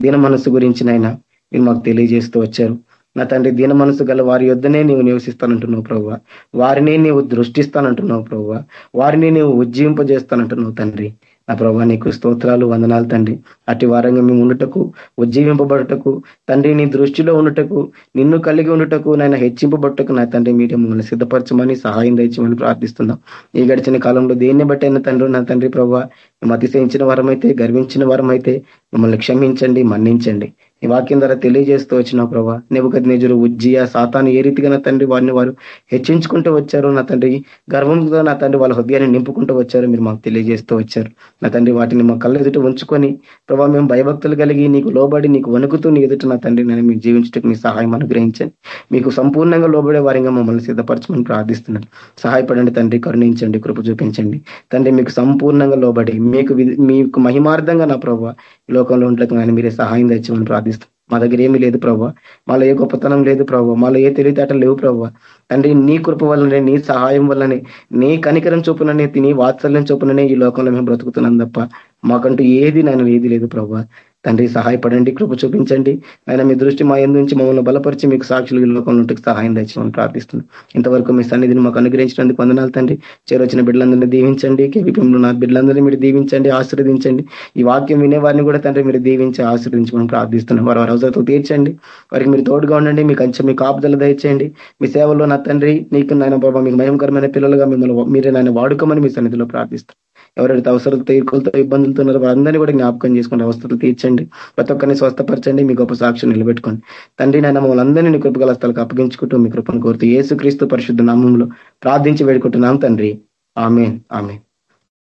దీన మనస్సు గురించినైనా మీరు మాకు తెలియజేస్తూ వచ్చారు. నా తండ్రి దీన మనసు గల వారి యొద్దనే నీవు నివసిస్తానంటున్నావు ప్రభు. వారిని నీవు దృష్టిస్తానంటున్నావు ప్రభు. వారిని నీవు ఉజ్జీవింపజేస్తానంటున్నావు తండ్రి. నా ప్రభా నీకు స్తోత్రాలు వందనాలు తండ్రి. అటు వారంగా మేము ఉండుటకు ఉజ్జీవింపబడుటకు తండ్రి నీ దృష్టిలో ఉండుటకు నిన్ను కలిగి ఉండుటకు నాయన హెచ్చింపబట్టుకు నా తండ్రి మీరు మమ్మల్ని సిద్ధపరచమని సహాయం తెచ్చమని ప్రార్థిస్తున్నాం. ఈ గడిచిన కాలంలో దేన్ని బట్టి అయిన తండ్రి నా తండ్రి ప్రభావ మేము అతిశయించిన వారమైతే గర్వించిన వారమైతే మమ్మల్ని క్షమించండి మన్నించండి. నీ వాక్యం ద్వారా తెలియజేస్తూ వచ్చిన ప్రభా. నెబుకద్ నిజురు ఉజ్జియ సాతాను ఏ రీతిగా నా తండ్రి వారిని వారు హెచ్చించుకుంటూ వచ్చారు నా తండ్రి గర్వంతో నా తండ్రి వాళ్ళ హృదయాన్ని నింపుకుంటూ వచ్చారు మీరు మాకు తెలియజేస్తూ వచ్చారు. నా తండ్రి వాటిని మా కళ్ళ ఎదుట ఉంచుకొని ప్రభావ మేము భయభక్తులు కలిగి నీకు లోబడి నీకు వణుకుతూ నీ ఎదుట నా తండ్రి నేను మీకు జీవించడానికి మీ సహాయం అనుగ్రహించండి. మీకు సంపూర్ణంగా లోబడే వారిగా మమ్మల్ని సిద్ధపరచమని ప్రార్థిస్తున్నాను. సహాయపడండి తండ్రి కరుణించండి కృప చూపించండి. తండ్రి మీకు సంపూర్ణంగా లోబడి మీకు మీకు మహిమార్థంగా నా ప్రభావ లోకంలో ఉండటం కానీ మీరే సహాయం తెచ్చమని ప్రార్థిస్తున్నాను. మా దగ్గర ఏమీ లేదు ప్రభావ మాలో ఏ గొప్పతనం లేదు ప్రభావ మాలో ఏ తెలివితేటలు లేవు ప్రభావ తండ్రి నీ కృప వల్లనే నీ సహాయం వల్లనే నీ కనికరం చొప్పుననే నీ వాత్సల్యం చొప్పుననే ఈ లోకంలో మేము బ్రతుకుతున్నాం తప్ప మాకంటూ ఏది నేను ఏది లేదు ప్రభావ తండ్రి సహాయపడండి కృప చూపించండి. ఆయన మీ దృష్టి మా ఎందు నుంచి మమ్మల్ని బలపరిచి మీకు సాక్షులు ఈ లోకంలో సహాయం తెచ్చి ప్రార్థిస్తున్నాం. ఇంతవరకు మీ సన్నిధిని మాకు అనుగ్రహించినందుకు వందనాలు తండ్రి. చేరొచ్చిన బిడ్డలందరినీ దీవించండి. కేవీపీఎంలో నా బిడ్డలందరినీ మీరు దీవించండి ఆశీర్వదించండి. ఈ వాక్యం వినేవారిని కూడా తండ్రి మీరు దీవించి ఆశీర్వదించమని ప్రార్థిస్తున్నాం. వారి వారి అవసరతలు తీర్చండి. వారికి మీరు తోడుగా ఉండండి. మీకు అంచె మీ కాపుదల దయచేయండి. మీ సేవలో నా తండ్రి నీకు నాయన ప్రభావ మీకు మయంకరమైన పిల్లలుగా మిమ్మల్ని మీరే నాయన వాడుకోమని మీ సన్నిధిలో ప్రార్థిస్తాం. ఎవరైతే అవసరాలతో తీర్కులతో ఇబ్బందులతో ఉన్నారో వారందరినీ కూడా జ్ఞాపకం చేసుకోండి అవసరాలు తీర్చండి. ప్రతి ఒక్కరిని స్వస్థపరచండి మీ గొప్ప సాక్షి నిలబెట్టుకోండి. తండ్రి నాయన మమ్మల్ని అందరినీ కృపగల స్థలకు అప్పగించుకుంటూ మీ కృపను కోరుతూ ఏసుక్రీస్తు పరిశుద్ధ నామంలో ప్రార్థించి వేడుకుంటున్నాం తండ్రి. ఆమె ఆమె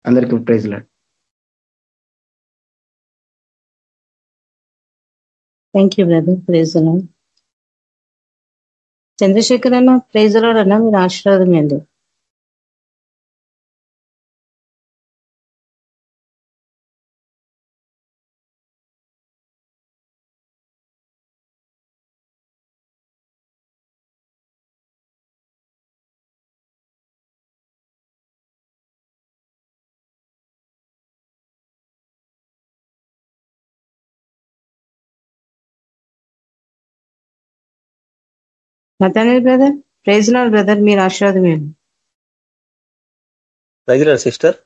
అందరికీ praise Lord. Thank you brother praise Chandrashekar అన్న ప్రైజ్ అన్న మీరు ఆశీర్వాదం అండి నతనే బ్రదర్ ప్రైజ్ లాడ్ బ్రదర్ మీరు ఆశీర్వాదం అండి రగిల సిస్టర్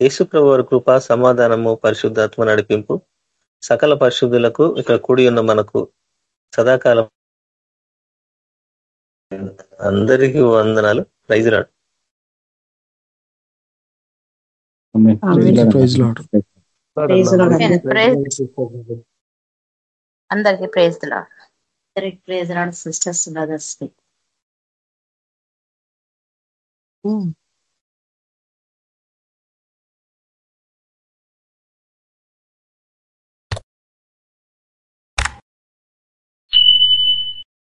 యేసుప్రభు వారి కృప సమాధానము పరిశుద్ధాత్మ నడిపింపు సకల పరిశుద్ధులకు ఇక్కడ కూడి ఉన్న మనకు సదాకాలం. అందరికీ వందనాలు. Praise Lord praise Lord praise అందరికీ praise Lord praise Lord sisters brothers